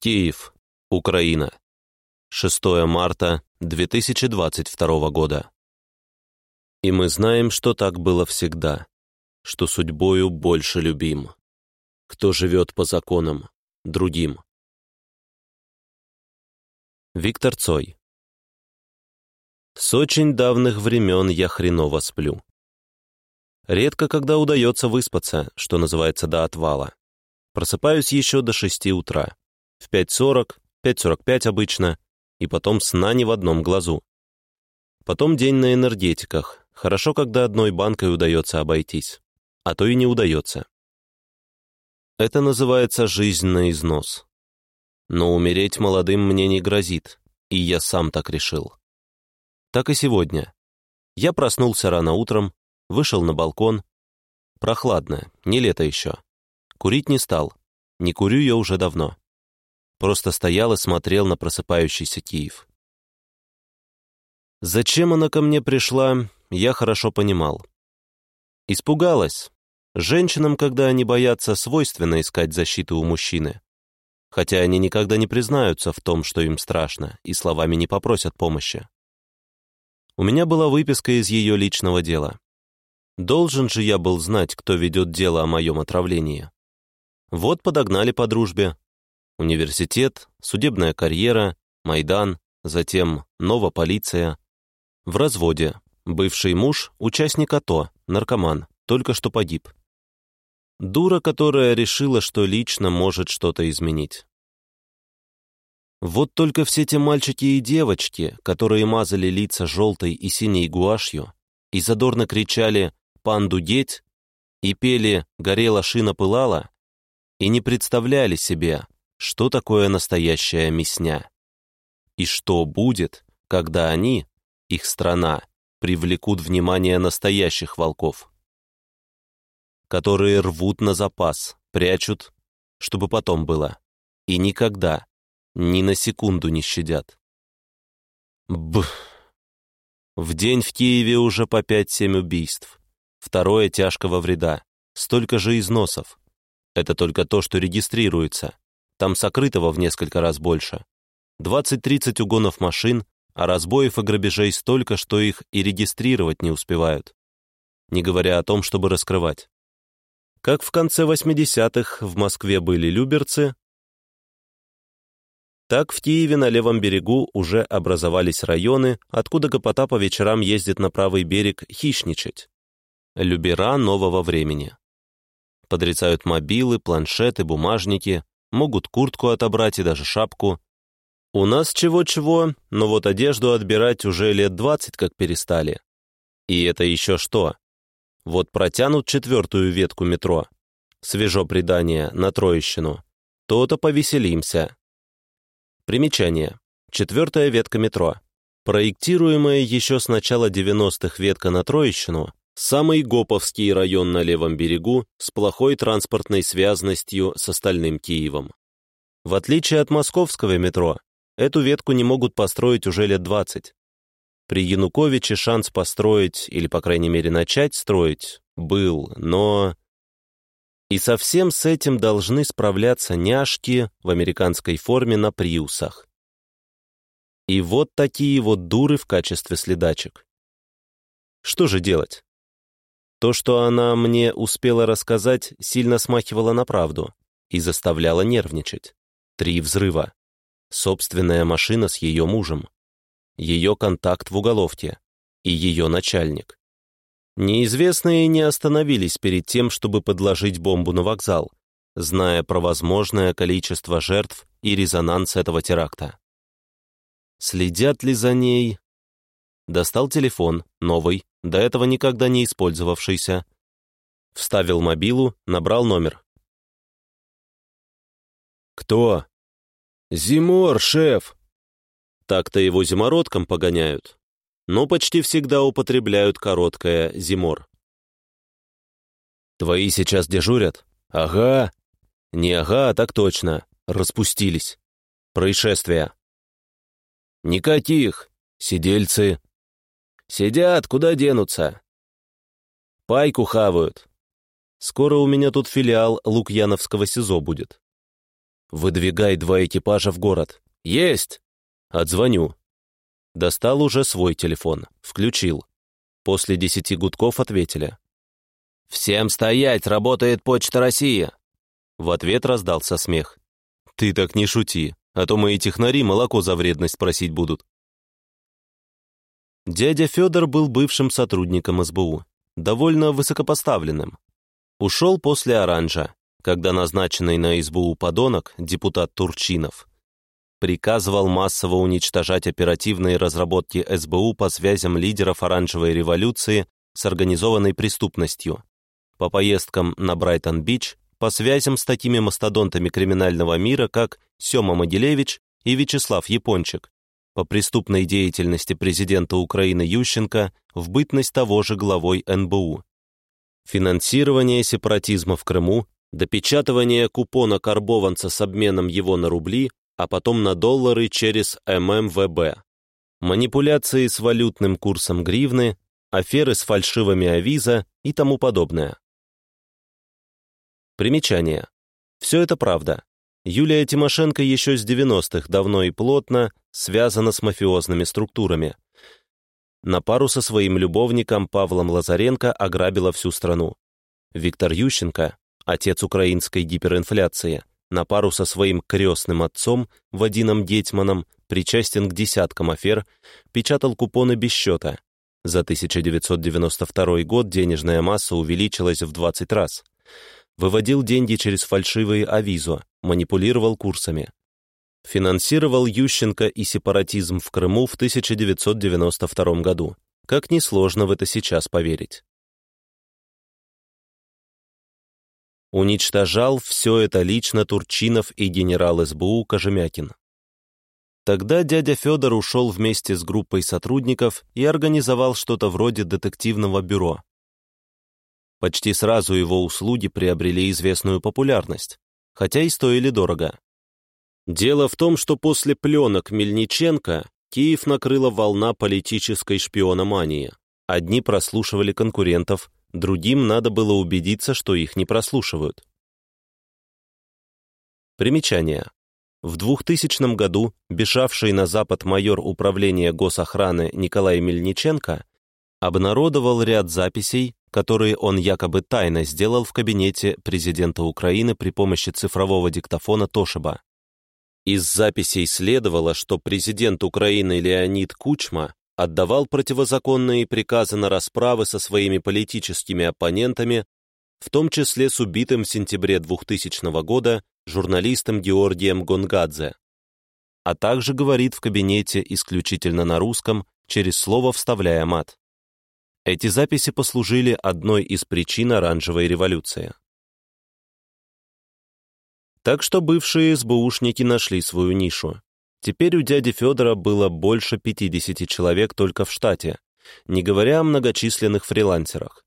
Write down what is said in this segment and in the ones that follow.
Киев, Украина. 6 марта 2022 года. И мы знаем, что так было всегда, что судьбою больше любим. Кто живет по законам, другим. Виктор Цой. С очень давних времен я хреново сплю. Редко когда удается выспаться, что называется, до отвала. Просыпаюсь еще до шести утра. В 5.40, 5.45 обычно, и потом сна не в одном глазу. Потом день на энергетиках. Хорошо, когда одной банкой удается обойтись. А то и не удается. Это называется жизнь на износ. Но умереть молодым мне не грозит, и я сам так решил. Так и сегодня. Я проснулся рано утром, вышел на балкон. Прохладно, не лето еще. Курить не стал. Не курю я уже давно. Просто стоял и смотрел на просыпающийся Киев. Зачем она ко мне пришла, я хорошо понимал. Испугалась. Женщинам, когда они боятся, свойственно искать защиту у мужчины. Хотя они никогда не признаются в том, что им страшно, и словами не попросят помощи. У меня была выписка из ее личного дела. Должен же я был знать, кто ведет дело о моем отравлении. Вот подогнали по дружбе. Университет, судебная карьера, Майдан, затем нова полиция. В разводе. Бывший муж, участник АТО, наркоман, только что погиб. Дура, которая решила, что лично может что-то изменить. Вот только все те мальчики и девочки, которые мазали лица желтой и синей гуашью и задорно кричали «Панду деть!» и пели «Горела шина пылала», и не представляли себе, что такое настоящая мясня. И что будет, когда они, их страна, привлекут внимание настоящих волков, которые рвут на запас, прячут, чтобы потом было, и никогда, ни на секунду не щадят. Б. В день в Киеве уже по 5-7 убийств, второе тяжкого вреда, столько же износов, это только то, что регистрируется. Там сокрытого в несколько раз больше. 20-30 угонов машин, а разбоев и грабежей столько, что их и регистрировать не успевают. Не говоря о том, чтобы раскрывать. Как в конце 80-х в Москве были люберцы, так в Киеве на левом берегу уже образовались районы, откуда гопота по вечерам ездит на правый берег хищничать. Любера нового времени. Подрицают мобилы, планшеты, бумажники, могут куртку отобрать и даже шапку. У нас чего-чего, но вот одежду отбирать уже лет двадцать как перестали. И это еще что? Вот протянут четвертую ветку метро, свежо предание на Троещину, то-то повеселимся. Примечание. Четвертая ветка метро. Проектируемая еще с начала 90-х ветка на Троещину Самый Гоповский район на левом берегу с плохой транспортной связностью с остальным Киевом. В отличие от московского метро, эту ветку не могут построить уже лет 20. При Януковиче шанс построить, или, по крайней мере, начать строить, был, но... И совсем с этим должны справляться няшки в американской форме на приусах. И вот такие вот дуры в качестве следачек. Что же делать? То, что она мне успела рассказать, сильно смахивало на правду и заставляло нервничать. Три взрыва. Собственная машина с ее мужем. Ее контакт в уголовке. И ее начальник. Неизвестные не остановились перед тем, чтобы подложить бомбу на вокзал, зная про возможное количество жертв и резонанс этого теракта. Следят ли за ней? Достал телефон, новый, до этого никогда не использовавшийся. Вставил мобилу, набрал номер. «Кто?» «Зимор, шеф!» Так-то его зимородком погоняют, но почти всегда употребляют короткое «зимор». «Твои сейчас дежурят?» «Ага». «Не ага, а так точно. Распустились. Происшествие». «Никаких. Сидельцы. Сидят, куда денутся. Пайку хавают. Скоро у меня тут филиал Лукьяновского СИЗО будет. «Выдвигай два экипажа в город». «Есть!» «Отзвоню». Достал уже свой телефон, включил. После десяти гудков ответили. «Всем стоять! Работает Почта России!» В ответ раздался смех. «Ты так не шути, а то мои технари молоко за вредность просить будут». Дядя Федор был бывшим сотрудником СБУ, довольно высокопоставленным. Ушел после оранжа, когда назначенный на СБУ подонок, депутат Турчинов, приказывал массово уничтожать оперативные разработки СБУ по связям лидеров оранжевой революции с организованной преступностью, по поездкам на Брайтон-Бич, по связям с такими мастодонтами криминального мира, как Сёма Могилевич и Вячеслав Япончик, по преступной деятельности президента Украины Ющенко в бытность того же главой НБУ. Финансирование сепаратизма в Крыму, допечатывание купона карбованца с обменом его на рубли, а потом на доллары через ММВБ, манипуляции с валютным курсом гривны, аферы с фальшивыми авиза и тому подобное. Примечание. Все это правда. Юлия Тимошенко еще с 90-х давно и плотно связана с мафиозными структурами. На пару со своим любовником Павлом Лазаренко ограбила всю страну. Виктор Ющенко, отец украинской гиперинфляции, на пару со своим крестным отцом Вадином Детьманом, причастен к десяткам афер, печатал купоны без счета. За 1992 год денежная масса увеличилась в 20 раз – выводил деньги через фальшивые авизо, манипулировал курсами. Финансировал Ющенко и сепаратизм в Крыму в 1992 году. Как несложно в это сейчас поверить. Уничтожал все это лично Турчинов и генерал СБУ Кожемякин. Тогда дядя Федор ушел вместе с группой сотрудников и организовал что-то вроде детективного бюро, Почти сразу его услуги приобрели известную популярность, хотя и стоили дорого. Дело в том, что после пленок Мельниченко Киев накрыла волна политической шпиономании. Одни прослушивали конкурентов, другим надо было убедиться, что их не прослушивают. Примечание. В 2000 году бежавший на Запад майор управления госохраны Николай Мельниченко обнародовал ряд записей, которые он якобы тайно сделал в кабинете президента Украины при помощи цифрового диктофона Тошиба. Из записей следовало, что президент Украины Леонид Кучма отдавал противозаконные приказы на расправы со своими политическими оппонентами, в том числе с убитым в сентябре 2000 года журналистом Георгием Гонгадзе, а также говорит в кабинете исключительно на русском, через слово вставляя мат. Эти записи послужили одной из причин оранжевой революции. Так что бывшие СБУшники нашли свою нишу. Теперь у дяди Федора было больше 50 человек только в штате, не говоря о многочисленных фрилансерах.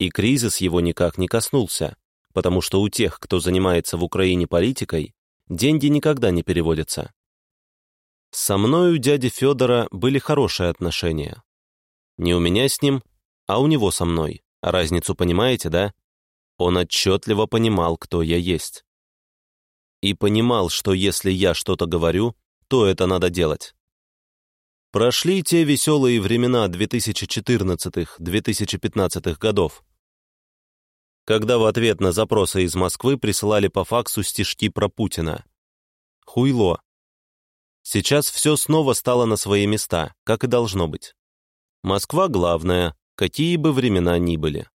И кризис его никак не коснулся, потому что у тех, кто занимается в Украине политикой, деньги никогда не переводятся. Со мной у дяди Федора были хорошие отношения. Не у меня с ним, а у него со мной. Разницу понимаете, да? Он отчетливо понимал, кто я есть. И понимал, что если я что-то говорю, то это надо делать. Прошли те веселые времена 2014-2015 годов, когда в ответ на запросы из Москвы присылали по факсу стишки про Путина. Хуйло. Сейчас все снова стало на свои места, как и должно быть. Москва главная, какие бы времена ни были.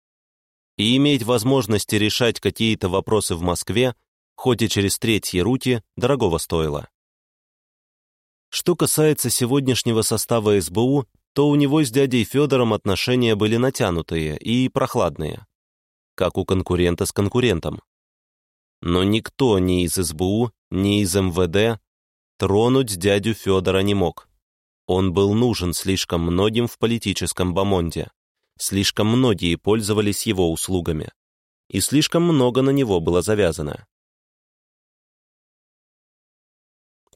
И иметь возможности решать какие-то вопросы в Москве, хоть и через третьи руки, дорогого стоило. Что касается сегодняшнего состава СБУ, то у него с дядей Федором отношения были натянутые и прохладные, как у конкурента с конкурентом. Но никто ни из СБУ, ни из МВД тронуть дядю Федора не мог. Он был нужен слишком многим в политическом бомонде. Слишком многие пользовались его услугами, и слишком много на него было завязано.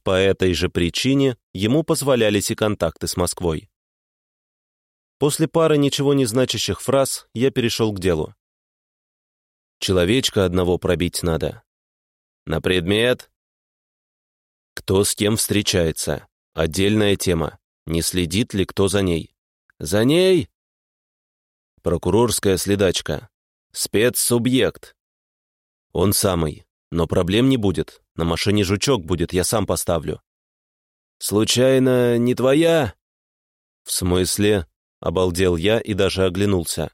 По этой же причине ему позволялись и контакты с Москвой. После пары ничего не значащих фраз я перешел к делу. Человечка одного пробить надо. На предмет Кто с кем встречается? Отдельная тема. Не следит ли кто за ней? За ней? Прокурорская следачка. Спецсубъект. Он самый. Но проблем не будет. На машине жучок будет, я сам поставлю. Случайно не твоя? В смысле? Обалдел я и даже оглянулся.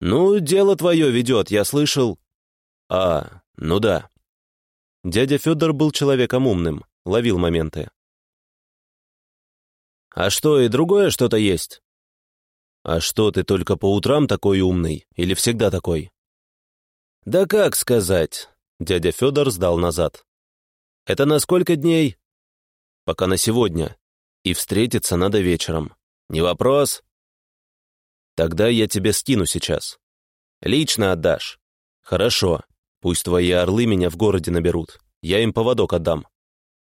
Ну, дело твое ведет, я слышал. А, ну да. Дядя Федор был человеком умным, ловил моменты. «А что, и другое что-то есть?» «А что, ты только по утрам такой умный? Или всегда такой?» «Да как сказать?» Дядя Федор сдал назад. «Это на сколько дней?» «Пока на сегодня. И встретиться надо вечером. Не вопрос?» «Тогда я тебе скину сейчас. Лично отдашь. Хорошо. Пусть твои орлы меня в городе наберут. Я им поводок отдам.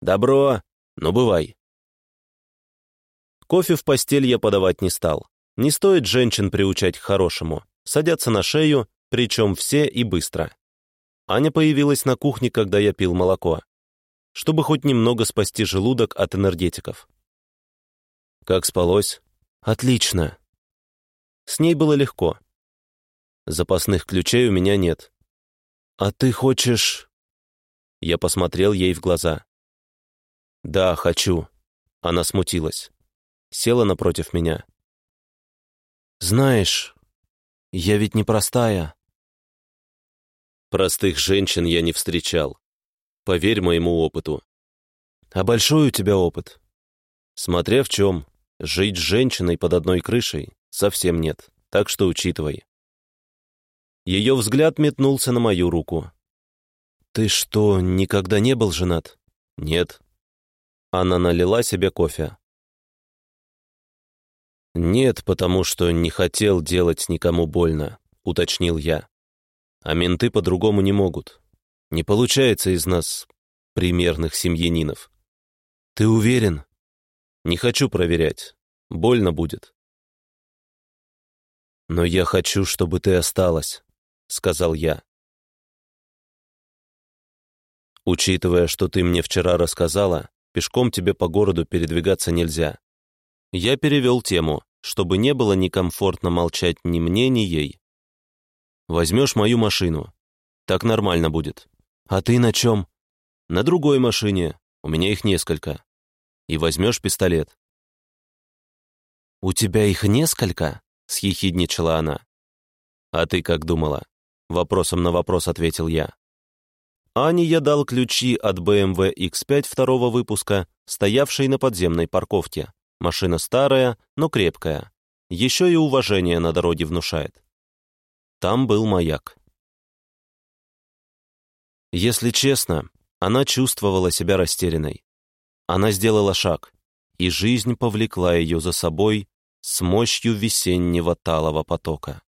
Добро. Ну, бывай». Кофе в постель я подавать не стал. Не стоит женщин приучать к хорошему. Садятся на шею, причем все и быстро. Аня появилась на кухне, когда я пил молоко, чтобы хоть немного спасти желудок от энергетиков. Как спалось? Отлично. С ней было легко. Запасных ключей у меня нет. А ты хочешь... Я посмотрел ей в глаза. «Да, хочу». Она смутилась села напротив меня. «Знаешь, я ведь не простая». Простых женщин я не встречал. Поверь моему опыту. А большой у тебя опыт. Смотря в чем, жить с женщиной под одной крышей совсем нет, так что учитывай. Ее взгляд метнулся на мою руку. «Ты что, никогда не был женат?» «Нет». Она налила себе кофе. «Нет, потому что не хотел делать никому больно», — уточнил я. «А менты по-другому не могут. Не получается из нас примерных семьянинов». «Ты уверен?» «Не хочу проверять. Больно будет». «Но я хочу, чтобы ты осталась», — сказал я. «Учитывая, что ты мне вчера рассказала, пешком тебе по городу передвигаться нельзя. Я перевел тему, чтобы не было некомфортно молчать ни мне, ни ей. «Возьмешь мою машину. Так нормально будет. А ты на чем?» «На другой машине. У меня их несколько. И возьмешь пистолет». «У тебя их несколько?» — съехидничала она. «А ты как думала?» — вопросом на вопрос ответил я. Ане я дал ключи от BMW X5 второго выпуска, стоявшей на подземной парковке. Машина старая, но крепкая. Еще и уважение на дороге внушает. Там был маяк. Если честно, она чувствовала себя растерянной. Она сделала шаг, и жизнь повлекла ее за собой с мощью весеннего талого потока.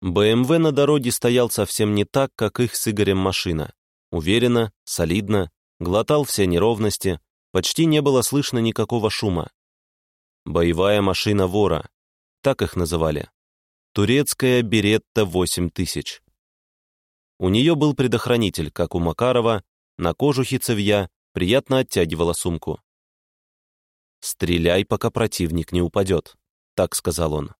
БМВ на дороге стоял совсем не так, как их с Игорем машина. Уверенно, солидно, глотал все неровности, Почти не было слышно никакого шума. Боевая машина вора, так их называли. Турецкая Беретта 8000. У нее был предохранитель, как у Макарова, на кожухе цевья приятно оттягивала сумку. «Стреляй, пока противник не упадет», — так сказал он.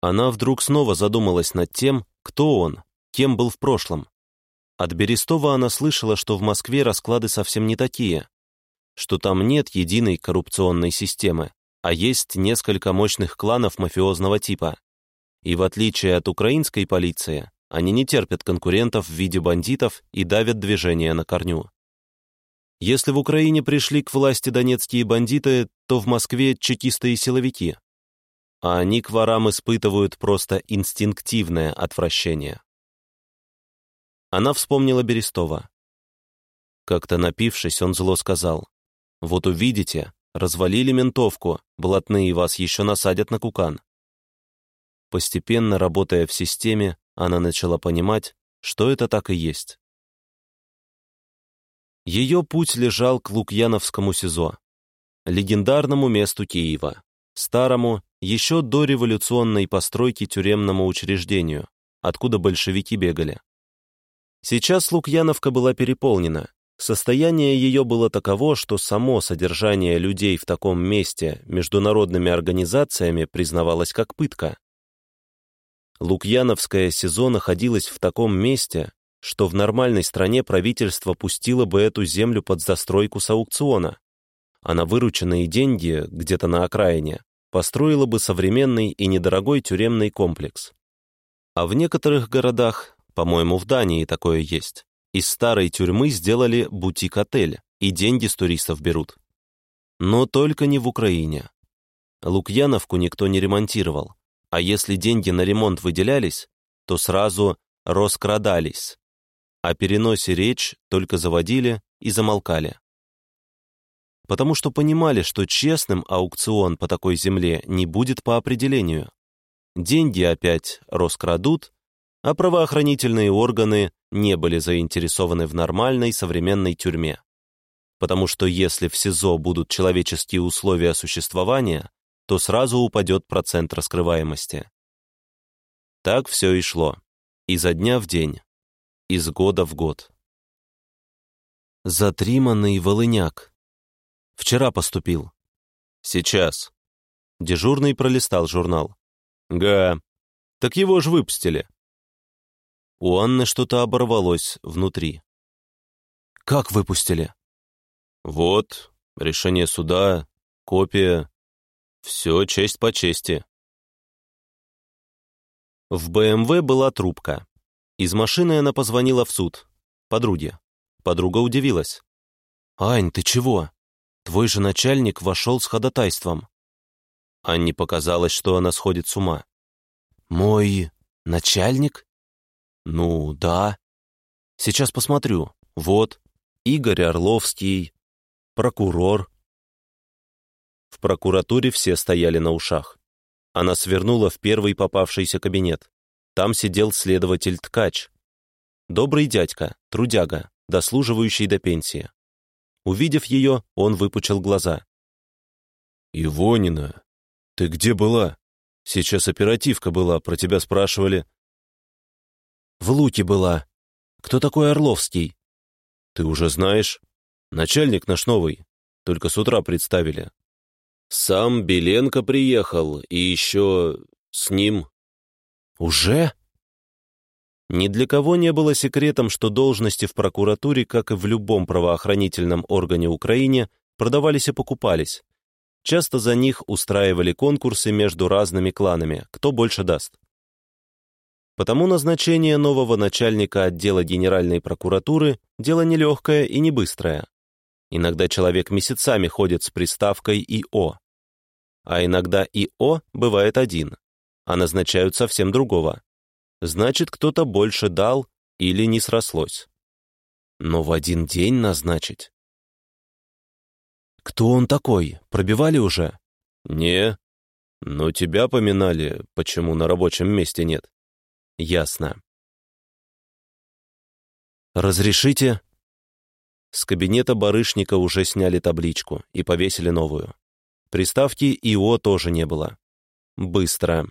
Она вдруг снова задумалась над тем, кто он, кем был в прошлом. От Берестова она слышала, что в Москве расклады совсем не такие что там нет единой коррупционной системы, а есть несколько мощных кланов мафиозного типа. И в отличие от украинской полиции, они не терпят конкурентов в виде бандитов и давят движение на корню. Если в Украине пришли к власти донецкие бандиты, то в Москве чекисты и силовики. А они к ворам испытывают просто инстинктивное отвращение. Она вспомнила Берестова. Как-то напившись, он зло сказал. Вот увидите, развалили ментовку, блатные вас еще насадят на кукан. Постепенно, работая в системе, она начала понимать, что это так и есть. Ее путь лежал к Лукьяновскому СИЗО, легендарному месту Киева, старому, еще до революционной постройки тюремному учреждению, откуда большевики бегали. Сейчас Лукьяновка была переполнена, Состояние ее было таково, что само содержание людей в таком месте международными организациями признавалось как пытка. Лукьяновское СИЗО находилось в таком месте, что в нормальной стране правительство пустило бы эту землю под застройку с аукциона, а на вырученные деньги, где-то на окраине, построило бы современный и недорогой тюремный комплекс. А в некоторых городах, по-моему, в Дании такое есть, из старой тюрьмы сделали бутик-отель, и деньги с туристов берут. Но только не в Украине. Лукьяновку никто не ремонтировал, а если деньги на ремонт выделялись, то сразу раскрадались. О переносе речь только заводили и замолкали. Потому что понимали, что честным аукцион по такой земле не будет по определению. Деньги опять раскрадут, а правоохранительные органы не были заинтересованы в нормальной современной тюрьме. Потому что если в СИЗО будут человеческие условия существования, то сразу упадет процент раскрываемости. Так все и шло. Изо дня в день. Из года в год. Затриманный волыняк. Вчера поступил. Сейчас. Дежурный пролистал журнал. Га. Так его ж выпустили. У Анны что-то оборвалось внутри. «Как выпустили?» «Вот, решение суда, копия. Все честь по чести». В БМВ была трубка. Из машины она позвонила в суд. Подруге. Подруга удивилась. «Ань, ты чего? Твой же начальник вошел с ходатайством». Анне показалось, что она сходит с ума. «Мой начальник?» «Ну, да. Сейчас посмотрю. Вот, Игорь Орловский, прокурор». В прокуратуре все стояли на ушах. Она свернула в первый попавшийся кабинет. Там сидел следователь Ткач. Добрый дядька, трудяга, дослуживающий до пенсии. Увидев ее, он выпучил глаза. «Ивонина, ты где была? Сейчас оперативка была, про тебя спрашивали. В Луке была. Кто такой Орловский? Ты уже знаешь? Начальник наш новый. Только с утра представили. Сам Беленко приехал, и еще с ним. Уже? Ни для кого не было секретом, что должности в прокуратуре, как и в любом правоохранительном органе Украине, продавались и покупались. Часто за них устраивали конкурсы между разными кланами, кто больше даст. Потому назначение нового начальника отдела Генеральной прокуратуры – дело нелегкое и не быстрое. Иногда человек месяцами ходит с приставкой ИО. А иногда ИО бывает один, а назначают совсем другого. Значит, кто-то больше дал или не срослось. Но в один день назначить. «Кто он такой? Пробивали уже?» «Не. Но тебя поминали, почему на рабочем месте нет». Ясно. «Разрешите?» С кабинета барышника уже сняли табличку и повесили новую. Приставки ИО тоже не было. Быстро.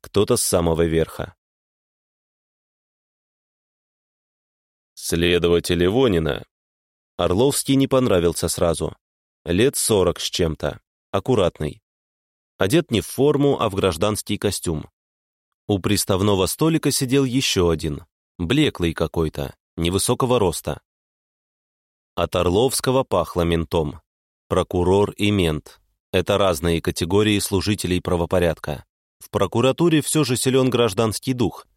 Кто-то с самого верха. Следователь Ивонина. Орловский не понравился сразу. Лет сорок с чем-то. Аккуратный. Одет не в форму, а в гражданский костюм. У приставного столика сидел еще один, блеклый какой-то, невысокого роста. От Орловского пахло ментом. Прокурор и мент — это разные категории служителей правопорядка. В прокуратуре все же силен гражданский дух.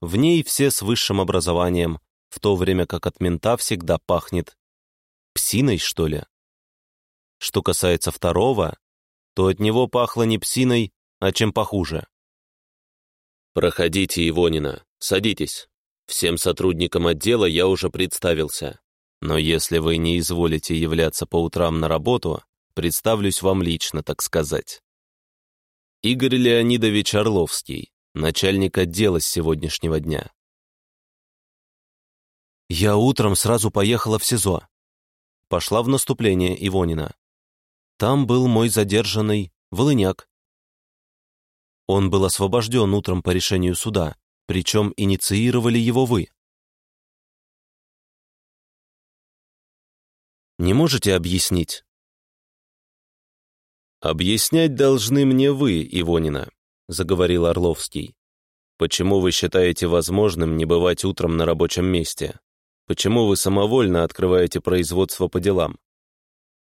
В ней все с высшим образованием, в то время как от мента всегда пахнет псиной, что ли. Что касается второго, то от него пахло не псиной, а чем похуже. «Проходите, Ивонина, садитесь. Всем сотрудникам отдела я уже представился. Но если вы не изволите являться по утрам на работу, представлюсь вам лично, так сказать. Игорь Леонидович Орловский, начальник отдела с сегодняшнего дня. Я утром сразу поехала в СИЗО. Пошла в наступление Ивонина. Там был мой задержанный Волыняк. Он был освобожден утром по решению суда, причем инициировали его вы. Не можете объяснить?» «Объяснять должны мне вы, Ивонина», — заговорил Орловский. «Почему вы считаете возможным не бывать утром на рабочем месте? Почему вы самовольно открываете производство по делам?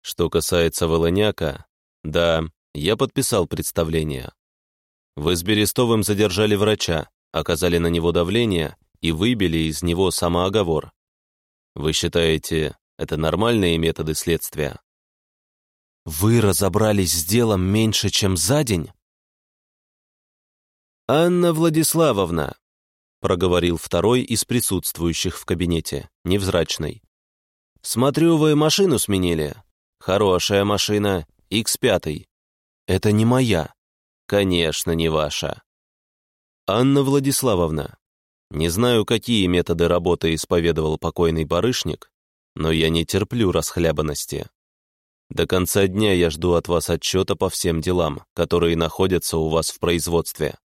Что касается Волоняка, да, я подписал представление. Вы с Берестовым задержали врача, оказали на него давление и выбили из него самооговор. Вы считаете, это нормальные методы следствия? Вы разобрались с делом меньше, чем за день? «Анна Владиславовна», — проговорил второй из присутствующих в кабинете, невзрачный. «Смотрю, вы машину сменили. Хорошая машина, X5. Это не моя. Конечно, не ваша. Анна Владиславовна, не знаю, какие методы работы исповедовал покойный барышник, но я не терплю расхлябанности. До конца дня я жду от вас отчета по всем делам, которые находятся у вас в производстве.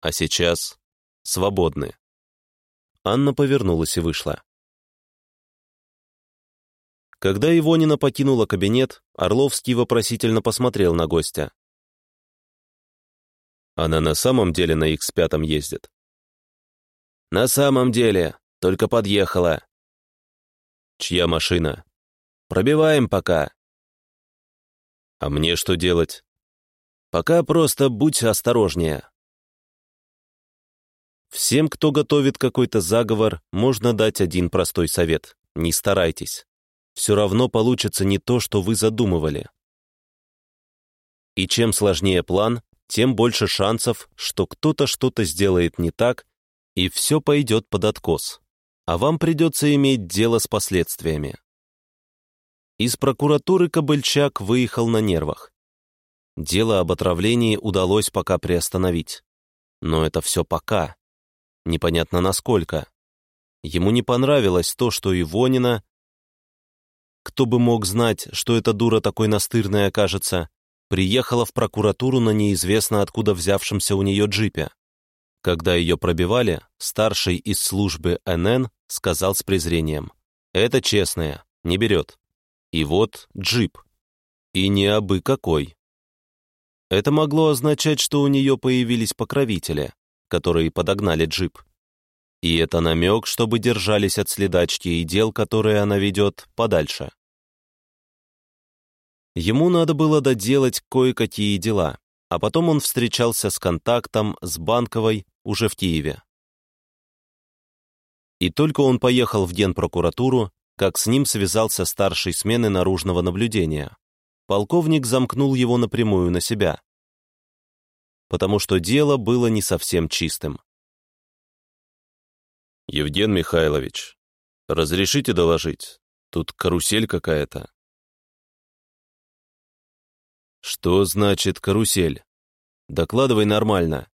А сейчас свободны. Анна повернулась и вышла. Когда Ивонина покинула кабинет, Орловский вопросительно посмотрел на гостя. Она на самом деле на X5 ездит? На самом деле, только подъехала. Чья машина? Пробиваем пока. А мне что делать? Пока просто будь осторожнее. Всем, кто готовит какой-то заговор, можно дать один простой совет. Не старайтесь. Все равно получится не то, что вы задумывали. И чем сложнее план, тем больше шансов, что кто-то что-то сделает не так, и все пойдет под откос, а вам придется иметь дело с последствиями. Из прокуратуры Кобыльчак выехал на нервах. Дело об отравлении удалось пока приостановить. Но это все пока. Непонятно насколько. Ему не понравилось то, что Ивонина... Кто бы мог знать, что эта дура такой настырной окажется, приехала в прокуратуру на неизвестно откуда взявшемся у нее джипе. Когда ее пробивали, старший из службы НН сказал с презрением, «Это честная, не берет». И вот джип. И не абы какой. Это могло означать, что у нее появились покровители, которые подогнали джип. И это намек, чтобы держались от следачки и дел, которые она ведет, подальше. Ему надо было доделать кое-какие дела, а потом он встречался с контактом с Банковой уже в Киеве. И только он поехал в Генпрокуратуру, как с ним связался старший смены наружного наблюдения. Полковник замкнул его напрямую на себя, потому что дело было не совсем чистым. «Евген Михайлович, разрешите доложить? Тут карусель какая-то». «Что значит карусель? Докладывай нормально».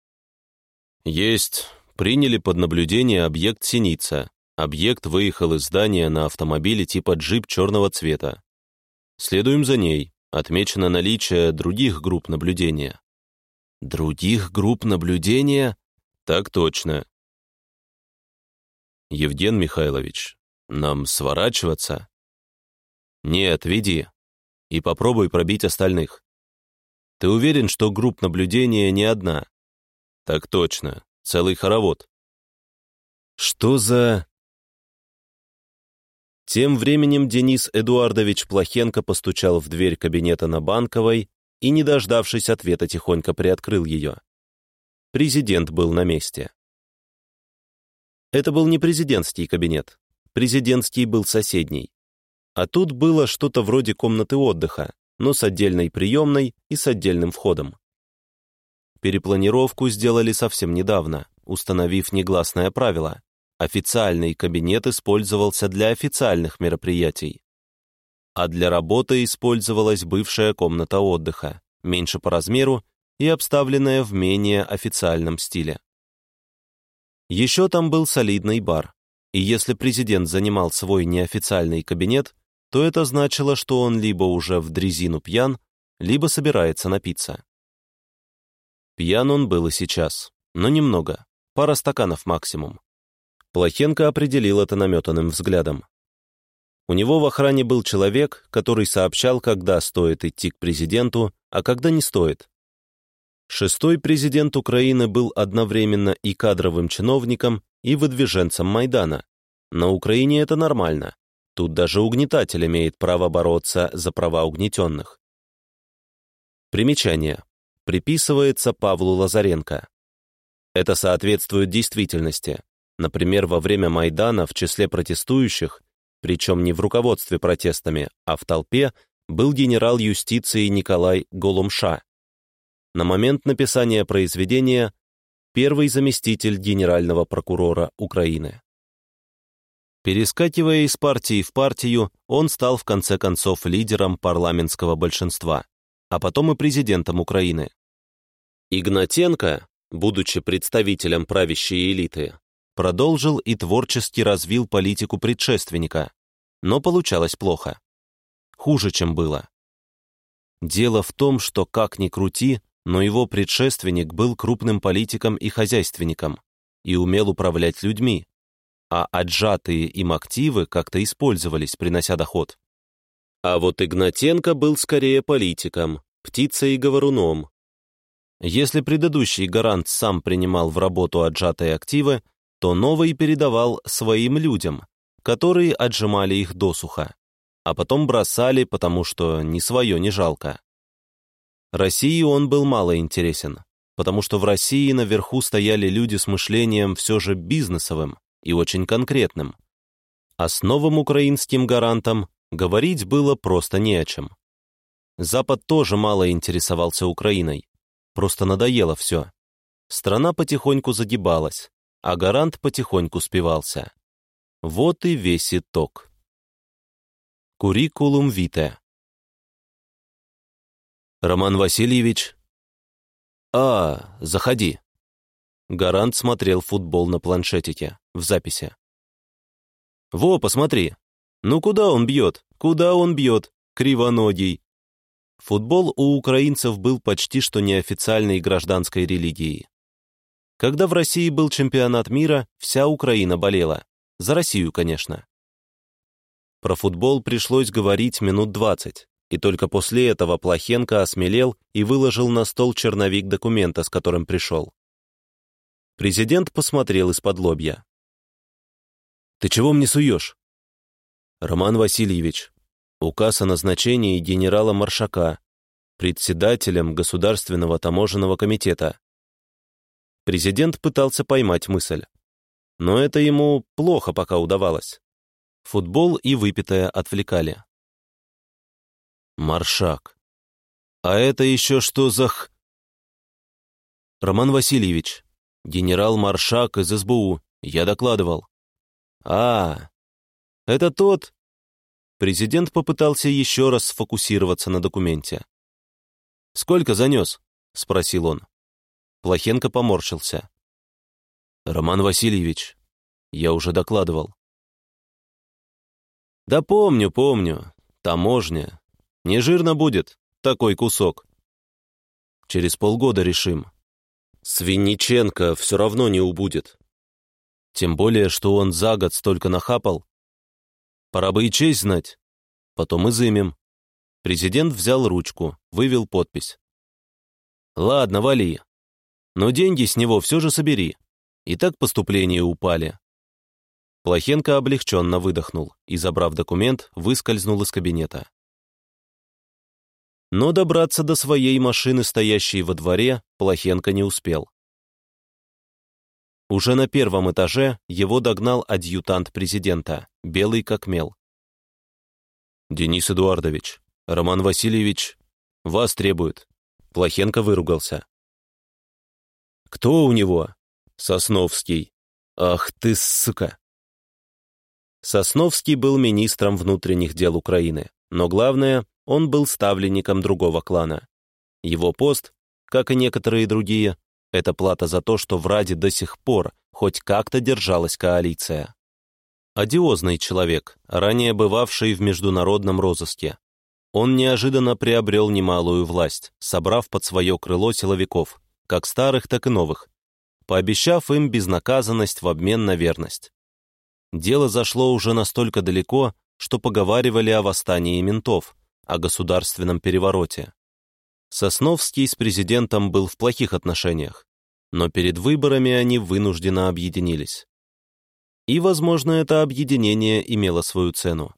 «Есть. Приняли под наблюдение объект «Синица». Объект выехал из здания на автомобиле типа джип черного цвета. Следуем за ней. Отмечено наличие других групп наблюдения». «Других групп наблюдения?» «Так точно». «Евген Михайлович, нам сворачиваться?» «Нет, веди. И попробуй пробить остальных. Ты уверен, что групп наблюдения не одна? Так точно, целый хоровод. Что за... Тем временем Денис Эдуардович Плохенко постучал в дверь кабинета на Банковой и, не дождавшись ответа, тихонько приоткрыл ее. Президент был на месте. Это был не президентский кабинет. Президентский был соседний. А тут было что-то вроде комнаты отдыха, но с отдельной приемной и с отдельным входом. Перепланировку сделали совсем недавно, установив негласное правило. Официальный кабинет использовался для официальных мероприятий. А для работы использовалась бывшая комната отдыха, меньше по размеру и обставленная в менее официальном стиле. Еще там был солидный бар, и если президент занимал свой неофициальный кабинет, то это значило, что он либо уже в дрезину пьян, либо собирается напиться. Пьян он был и сейчас, но немного, пара стаканов максимум. Плохенко определил это наметанным взглядом. У него в охране был человек, который сообщал, когда стоит идти к президенту, а когда не стоит. Шестой президент Украины был одновременно и кадровым чиновником, и выдвиженцем Майдана. На Украине это нормально. Тут даже угнетатель имеет право бороться за права угнетенных. Примечание. Приписывается Павлу Лазаренко. Это соответствует действительности. Например, во время Майдана в числе протестующих, причем не в руководстве протестами, а в толпе, был генерал юстиции Николай Голумша. На момент написания произведения первый заместитель генерального прокурора Украины. Перескакивая из партии в партию, он стал в конце концов лидером парламентского большинства, а потом и президентом Украины. Игнатенко, будучи представителем правящей элиты, продолжил и творчески развил политику предшественника, но получалось плохо. Хуже, чем было. Дело в том, что, как ни крути, но его предшественник был крупным политиком и хозяйственником и умел управлять людьми, а отжатые им активы как-то использовались, принося доход. А вот Игнатенко был скорее политиком, птицей и говоруном. Если предыдущий гарант сам принимал в работу отжатые активы, то новый передавал своим людям, которые отжимали их досуха, а потом бросали, потому что ни свое не жалко. России он был мало интересен, потому что в России наверху стояли люди с мышлением все же бизнесовым и очень конкретным. А с новым украинским гарантом говорить было просто не о чем. Запад тоже мало интересовался Украиной, просто надоело все. Страна потихоньку загибалась, а гарант потихоньку спивался. Вот и весь итог. Куррикулум вите. «Роман Васильевич?» «А, заходи». Гарант смотрел футбол на планшетике, в записи. «Во, посмотри. Ну куда он бьет? Куда он бьет? Кривоногий». Футбол у украинцев был почти что неофициальной гражданской религией. Когда в России был чемпионат мира, вся Украина болела. За Россию, конечно. Про футбол пришлось говорить минут двадцать. И только после этого Плохенко осмелел и выложил на стол черновик документа, с которым пришел. Президент посмотрел из-под лобья. «Ты чего мне суешь?» «Роман Васильевич, указ о назначении генерала Маршака, председателем Государственного таможенного комитета». Президент пытался поймать мысль. Но это ему плохо пока удавалось. Футбол и выпитое отвлекали. Маршак. А это еще что за х... Роман Васильевич, генерал Маршак из СБУ, я докладывал. А, это тот... Президент попытался еще раз сфокусироваться на документе. «Сколько занес?» — спросил он. Плохенко поморщился. «Роман Васильевич, я уже докладывал». «Да помню, помню. Таможня, не жирно будет такой кусок. Через полгода решим. Свинниченко все равно не убудет. Тем более, что он за год столько нахапал. Пора бы и честь знать. Потом изымем. Президент взял ручку, вывел подпись. «Ладно, вали. Но деньги с него все же собери. И так поступления упали». Плохенко облегченно выдохнул и, забрав документ, выскользнул из кабинета. Но добраться до своей машины, стоящей во дворе, Плохенко не успел. Уже на первом этаже его догнал адъютант президента, белый как мел. «Денис Эдуардович, Роман Васильевич, вас требует». Плохенко выругался. «Кто у него?» «Сосновский». «Ах ты, сука!» Сосновский был министром внутренних дел Украины, но главное, он был ставленником другого клана. Его пост, как и некоторые другие, это плата за то, что в Раде до сих пор хоть как-то держалась коалиция. Одиозный человек, ранее бывавший в международном розыске. Он неожиданно приобрел немалую власть, собрав под свое крыло силовиков, как старых, так и новых, пообещав им безнаказанность в обмен на верность. Дело зашло уже настолько далеко, что поговаривали о восстании ментов, о государственном перевороте. Сосновский с президентом был в плохих отношениях, но перед выборами они вынужденно объединились. И, возможно, это объединение имело свою цену.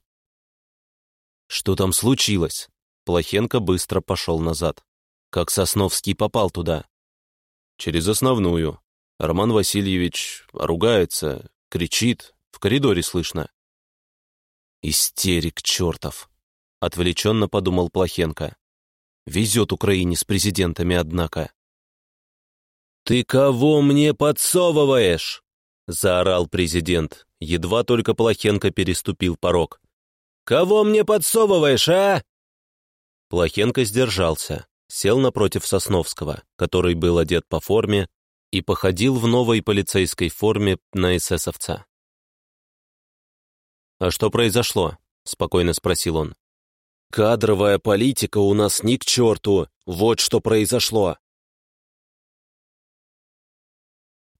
«Что там случилось?» Плохенко быстро пошел назад. Как Сосновский попал туда? Через основную. Роман Васильевич ругается, кричит, в коридоре слышно. «Истерик чертов!» — отвлеченно подумал Плохенко. «Везет Украине с президентами, однако». «Ты кого мне подсовываешь?» — заорал президент, едва только Плохенко переступил порог. «Кого мне подсовываешь, а?» Плохенко сдержался, сел напротив Сосновского, который был одет по форме и походил в новой полицейской форме на эсэсовца. «А что произошло?» — спокойно спросил он. «Кадровая политика у нас ни к черту! Вот что произошло!»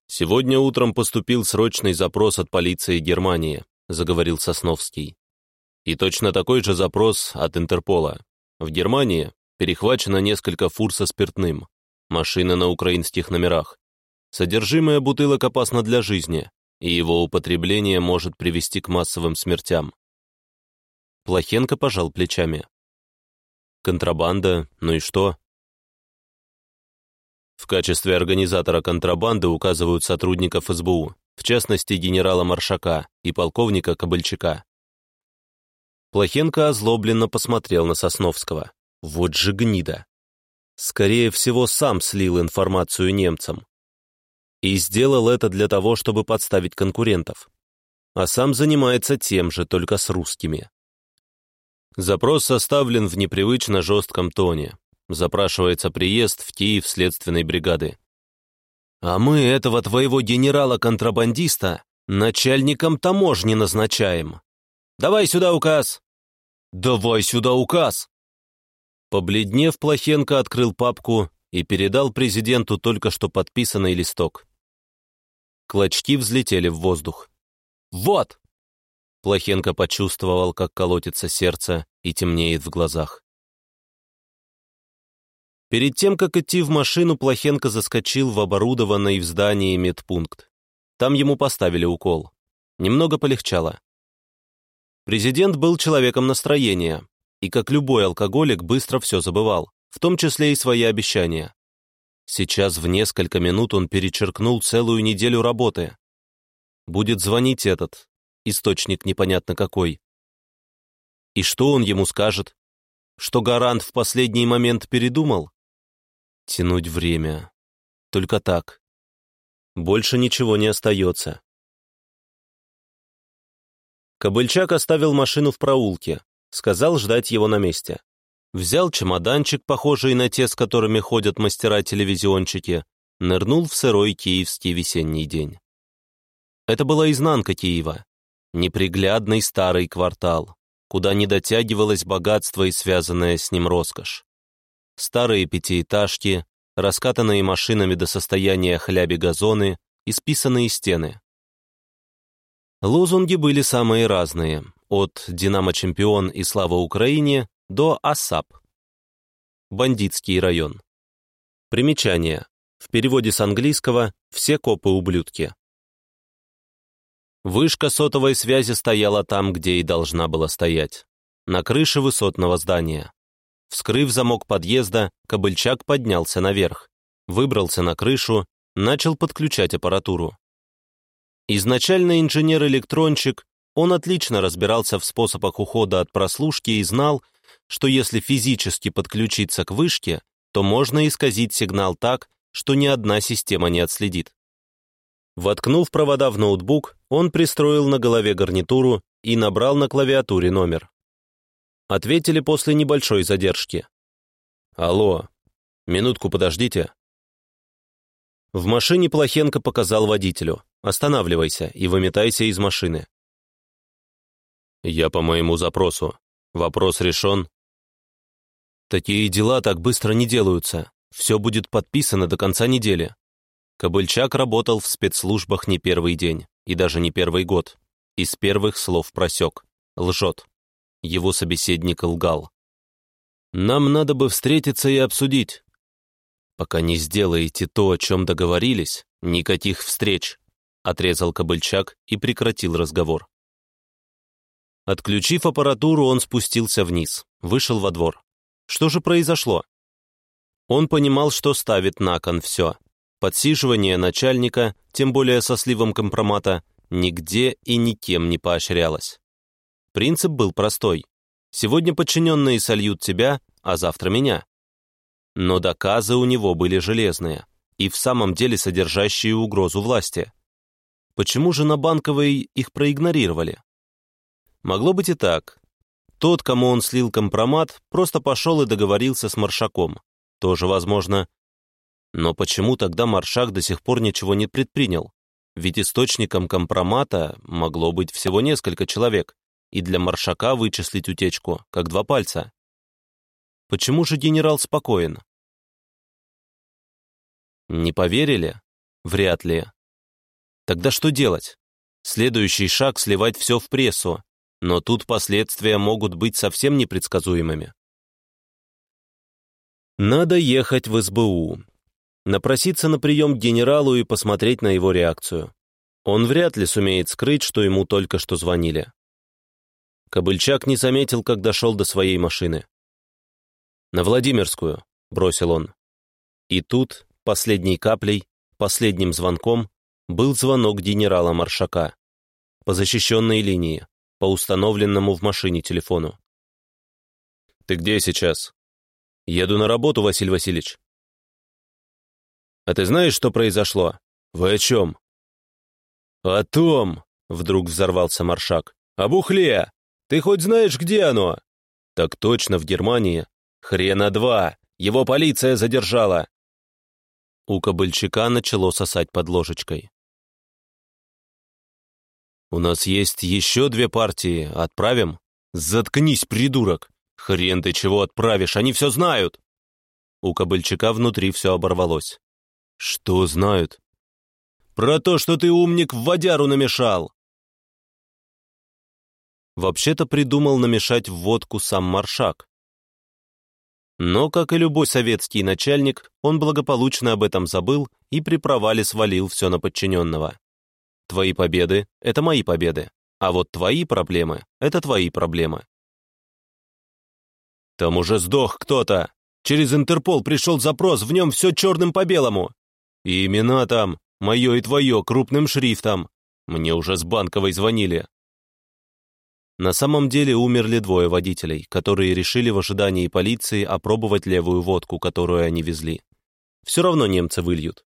«Сегодня утром поступил срочный запрос от полиции Германии», — заговорил Сосновский. «И точно такой же запрос от Интерпола. В Германии перехвачено несколько фур со спиртным, машины на украинских номерах. Содержимое бутылок опасно для жизни, и его употребление может привести к массовым смертям. Плохенко пожал плечами. Контрабанда, ну и что? В качестве организатора контрабанды указывают сотрудников СБУ, в частности генерала Маршака и полковника Кобыльчака. Плохенко озлобленно посмотрел на Сосновского. Вот же гнида. Скорее всего, сам слил информацию немцам. И сделал это для того, чтобы подставить конкурентов. А сам занимается тем же, только с русскими. Запрос составлен в непривычно жестком тоне. Запрашивается приезд в Киев следственной бригады. «А мы этого твоего генерала-контрабандиста начальником таможни назначаем. Давай сюда указ!» «Давай сюда указ!» Побледнев, Плохенко открыл папку и передал президенту только что подписанный листок. Клочки взлетели в воздух. «Вот!» Плохенко почувствовал, как колотится сердце и темнеет в глазах. Перед тем, как идти в машину, Плохенко заскочил в оборудованный в здании медпункт. Там ему поставили укол. Немного полегчало. Президент был человеком настроения, и, как любой алкоголик, быстро все забывал, в том числе и свои обещания. Сейчас в несколько минут он перечеркнул целую неделю работы. Будет звонить этот, источник непонятно какой. И что он ему скажет? Что гарант в последний момент передумал? Тянуть время. Только так. Больше ничего не остается. Кобыльчак оставил машину в проулке, сказал ждать его на месте. Взял чемоданчик, похожий на те, с которыми ходят мастера-телевизиончики, нырнул в сырой киевский весенний день. Это была изнанка Киева, неприглядный старый квартал, куда не дотягивалось богатство и связанное с ним роскошь. Старые пятиэтажки, раскатанные машинами до состояния хляби газоны, исписанные стены. Лозунги были самые разные, от «Динамо-чемпион» и «Слава Украине» до «АСАП». Бандитский район. Примечание. В переводе с английского «все копы-ублюдки». Вышка сотовой связи стояла там, где и должна была стоять, на крыше высотного здания. Вскрыв замок подъезда, Кобыльчак поднялся наверх, выбрался на крышу, начал подключать аппаратуру. Изначально инженер-электронщик, он отлично разбирался в способах ухода от прослушки и знал, что если физически подключиться к вышке, то можно исказить сигнал так, что ни одна система не отследит. Воткнув провода в ноутбук, он пристроил на голове гарнитуру и набрал на клавиатуре номер. Ответили после небольшой задержки. «Алло, минутку подождите». В машине Плохенко показал водителю. Останавливайся и выметайся из машины. Я по моему запросу. Вопрос решен. Такие дела так быстро не делаются. Все будет подписано до конца недели. Кобыльчак работал в спецслужбах не первый день и даже не первый год. Из первых слов просек. Лжет. Его собеседник лгал. «Нам надо бы встретиться и обсудить. Пока не сделаете то, о чем договорились, никаких встреч», отрезал Кобыльчак и прекратил разговор. Отключив аппаратуру, он спустился вниз, вышел во двор. Что же произошло? Он понимал, что ставит на кон все. Подсиживание начальника, тем более со сливом компромата, нигде и никем не поощрялось. Принцип был простой. Сегодня подчиненные сольют тебя, а завтра меня. Но доказы у него были железные и в самом деле содержащие угрозу власти. Почему же на Банковой их проигнорировали? Могло быть и так. Тот, кому он слил компромат, просто пошел и договорился с Маршаком. Тоже возможно. Но почему тогда Маршак до сих пор ничего не предпринял? Ведь источником компромата могло быть всего несколько человек, и для Маршака вычислить утечку, как два пальца. Почему же генерал спокоен? Не поверили? Вряд ли. Тогда что делать? Следующий шаг — сливать все в прессу, но тут последствия могут быть совсем непредсказуемыми. Надо ехать в СБУ, напроситься на прием к генералу и посмотреть на его реакцию. Он вряд ли сумеет скрыть, что ему только что звонили. Кобыльчак не заметил, как дошел до своей машины. «На Владимирскую», — бросил он. И тут, последней каплей, последним звонком, был звонок генерала Маршака. По защищенной линии, по установленному в машине телефону. «Ты где сейчас?» «Еду на работу, Василий Васильевич». «А ты знаешь, что произошло? Вы о чем?» «О том!» — вдруг взорвался Маршак. «О бухле! Ты хоть знаешь, где оно?» «Так точно, в Германии. Хрена два! Его полиция задержала!» У кобыльчака начало сосать под ложечкой. «У нас есть еще две партии. Отправим?» «Заткнись, придурок! Хрен ты чего отправишь, они все знают!» У кобыльчака внутри все оборвалось. «Что знают?» «Про то, что ты, умник, в водяру намешал!» Вообще-то придумал намешать в водку сам Маршак. Но, как и любой советский начальник, он благополучно об этом забыл и при провале свалил все на подчиненного. Твои победы — это мои победы, а вот твои проблемы — это твои проблемы. Там уже сдох кто-то. Через Интерпол пришел запрос, в нем все черным по белому. И имена там, мое и твое, крупным шрифтом. Мне уже с банковой звонили. На самом деле умерли двое водителей, которые решили в ожидании полиции опробовать левую водку, которую они везли. Все равно немцы выльют.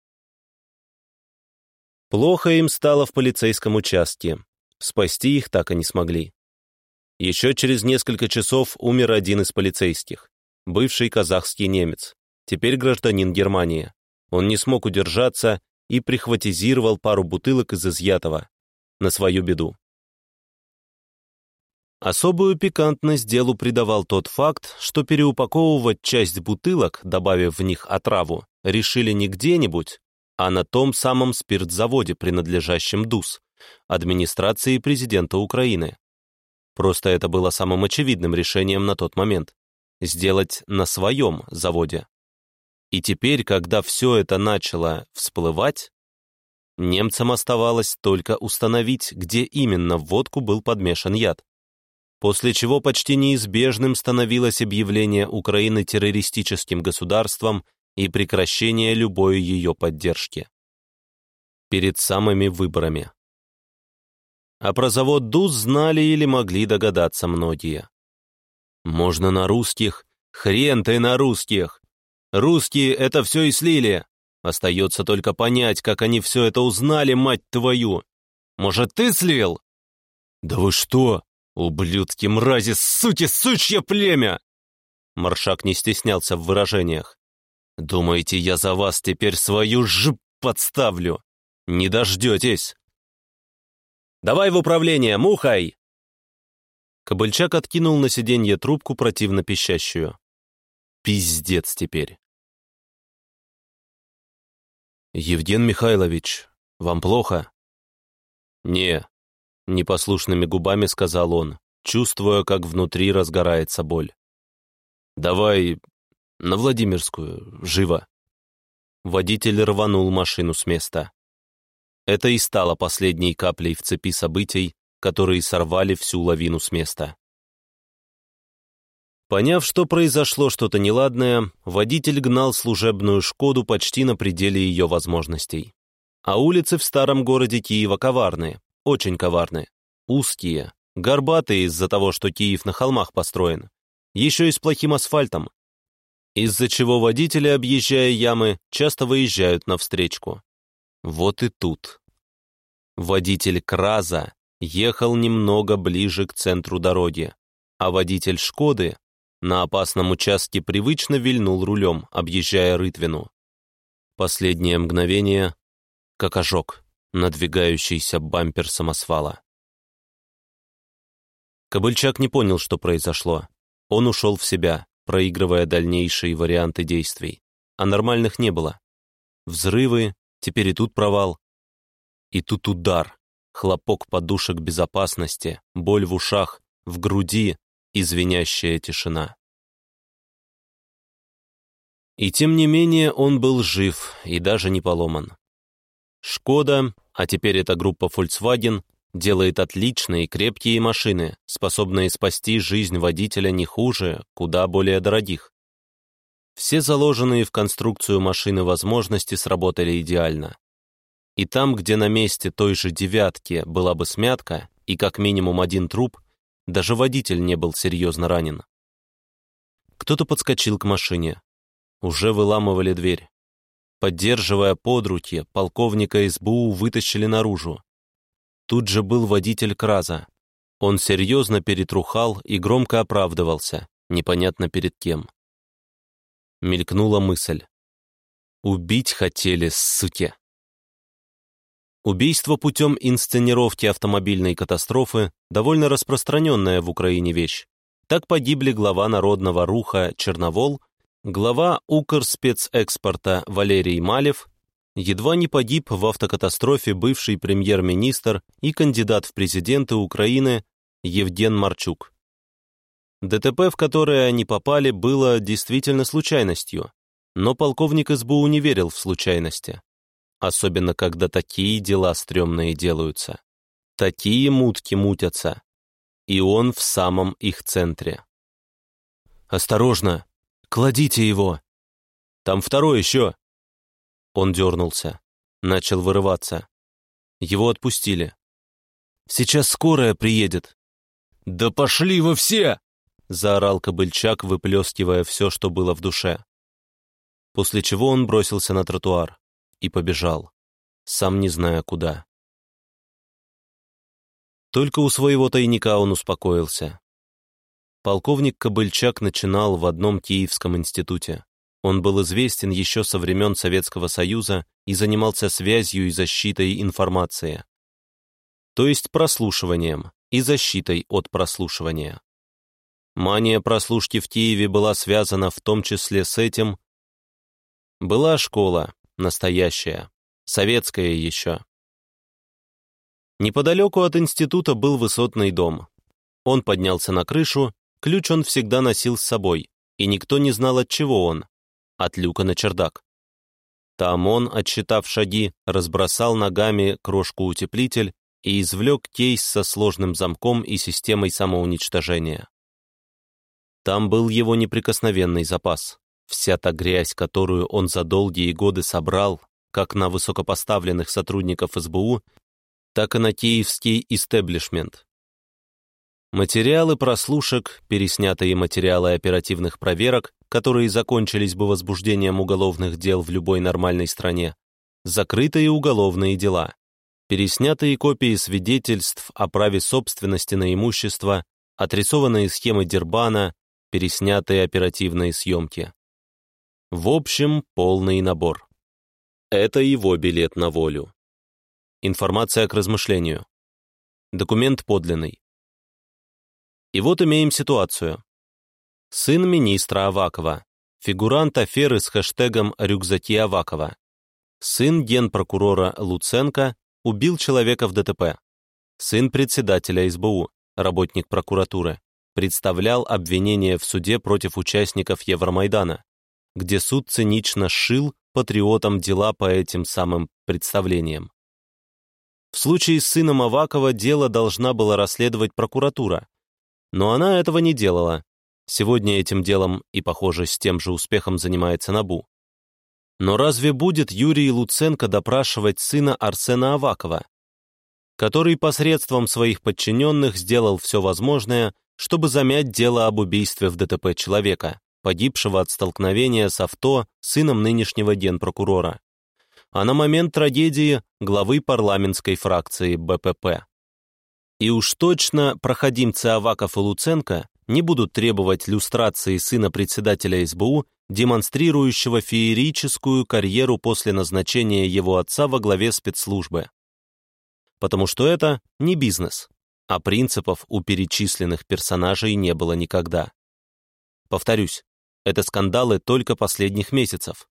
Плохо им стало в полицейском участке. Спасти их так и не смогли. Еще через несколько часов умер один из полицейских, бывший казахский немец, теперь гражданин Германии. Он не смог удержаться и прихватизировал пару бутылок из изъятого, на свою беду. Особую пикантность делу придавал тот факт, что переупаковывать часть бутылок, добавив в них отраву, решили не где-нибудь, а на том самом спиртзаводе, принадлежащем ДУС, администрации президента Украины. Просто это было самым очевидным решением на тот момент — сделать на своем заводе. И теперь, когда все это начало всплывать, немцам оставалось только установить, где именно в водку был подмешан яд. После чего почти неизбежным становилось объявление Украины террористическим государством и прекращение любой ее поддержки. Перед самыми выборами. А про завод ДУС знали или могли догадаться многие. Можно на русских? Хрен ты на русских! Русские это все и слили. Остается только понять, как они все это узнали, мать твою. Может, ты слил? Да вы что, ублюдки, мрази, сути, сучье племя! Маршак не стеснялся в выражениях. Думаете, я за вас теперь свою ж подставлю? Не дождетесь. Давай в управление, мухай!» Кобыльчак откинул на сиденье трубку противно пищащую. «Пиздец теперь!» «Евген Михайлович, вам плохо?» «Не», — непослушными губами сказал он, чувствуя, как внутри разгорается боль. «Давай на Владимирскую, живо!» Водитель рванул машину с места. Это и стало последней каплей в цепи событий, которые сорвали всю лавину с места. Поняв, что произошло что-то неладное, водитель гнал служебную «Шкоду» почти на пределе ее возможностей. А улицы в старом городе Киева коварные, очень коварные, узкие, горбатые из-за того, что Киев на холмах построен, еще и с плохим асфальтом, из-за чего водители, объезжая ямы, часто выезжают навстречку. Вот и тут. Водитель Краза ехал немного ближе к центру дороги, а водитель «Шкоды» на опасном участке привычно вильнул рулем, объезжая Рытвину. Последнее мгновение, как ожог, надвигающийся бампер самосвала. Кобыльчак не понял, что произошло. Он ушел в себя, проигрывая дальнейшие варианты действий. А нормальных не было. Взрывы, теперь и тут провал. И тут удар, хлопок подушек безопасности, боль в ушах, в груди и звенящая тишина. И тем не менее он был жив и даже не поломан. «Шкода», а теперь эта группа Volkswagen, делает отличные крепкие машины, способные спасти жизнь водителя не хуже, куда более дорогих. Все заложенные в конструкцию машины возможности сработали идеально. И там, где на месте той же «девятки» была бы смятка и как минимум один труп, даже водитель не был серьезно ранен. Кто-то подскочил к машине. Уже выламывали дверь. Поддерживая подручье, полковника СБУ вытащили наружу. Тут же был водитель Краза. Он серьезно перетрухал и громко оправдывался, непонятно перед кем. Мелькнула мысль. Убить хотели, суки. Убийство путем инсценировки автомобильной катастрофы – довольно распространенная в Украине вещь. Так погибли глава народного руха Черновол, глава Укрспецэкспорта Валерий Малев едва не погиб в автокатастрофе бывший премьер-министр и кандидат в президенты Украины Евген Марчук. ДТП, в которое они попали, было действительно случайностью, но полковник СБУ не верил в случайности. Особенно, когда такие дела стрёмные делаются. Такие мутки мутятся. И он в самом их центре. «Осторожно! Кладите его! Там второй еще!» Он дернулся, начал вырываться. Его отпустили. «Сейчас скорая приедет». «Да пошли вы все!» — заорал Кобыльчак, выплескивая все, что было в душе. После чего он бросился на тротуар и побежал, сам не зная куда. Только у своего тайника он успокоился. Полковник Кобыльчак начинал в одном Киевском институте. Он был известен еще со времен Советского Союза и занимался связью и защитой информации, то есть прослушиванием и защитой от прослушивания. Мания прослушки в Киеве была связана в том числе с этим. Была школа, настоящая, советская еще. Неподалеку от института был высотный дом. Он поднялся на крышу, ключ он всегда носил с собой, и никто не знал, от чего он, от люка на чердак. Там он, отсчитав шаги, разбросал ногами крошку-утеплитель и извлек кейс со сложным замком и системой самоуничтожения. Там был его неприкосновенный запас. Вся та грязь, которую он за долгие годы собрал, как на высокопоставленных сотрудников СБУ, так и на киевский истеблишмент. Материалы прослушек, переснятые материалы оперативных проверок, которые закончились бы возбуждением уголовных дел в любой нормальной стране, закрытые уголовные дела, переснятые копии свидетельств о праве собственности на имущество, отрисованные схемы Дербана, переснятые оперативные съемки. В общем, полный набор. Это его билет на волю. Информация к размышлению. Документ подлинный. И вот имеем ситуацию. Сын министра Авакова. Фигурант аферы с хэштегом «Рюкзаки Авакова». Сын генпрокурора Луценко убил человека в ДТП. Сын председателя СБУ. работник прокуратуры, представлял обвинение в суде против участников Евромайдана, где суд цинично сшил патриотам дела по этим самым представлениям. В случае с сыном Авакова дело должна была расследовать прокуратура, но она этого не делала. Сегодня этим делом и, похоже, с тем же успехом занимается НАБУ. Но разве будет Юрий Луценко допрашивать сына Арсена Авакова, который посредством своих подчиненных сделал все возможное, чтобы замять дело об убийстве в ДТП человека, погибшего от столкновения с авто сыном нынешнего генпрокурора, а на момент трагедии главы парламентской фракции БПП. И уж точно проходимцы Аваков и Луценко не будут требовать люстрации сына председателя СБУ, демонстрирующего феерическую карьеру после назначения его отца во главе спецслужбы. Потому что это не бизнес, а принципов у перечисленных персонажей не было никогда. Повторюсь, это скандалы только последних месяцев.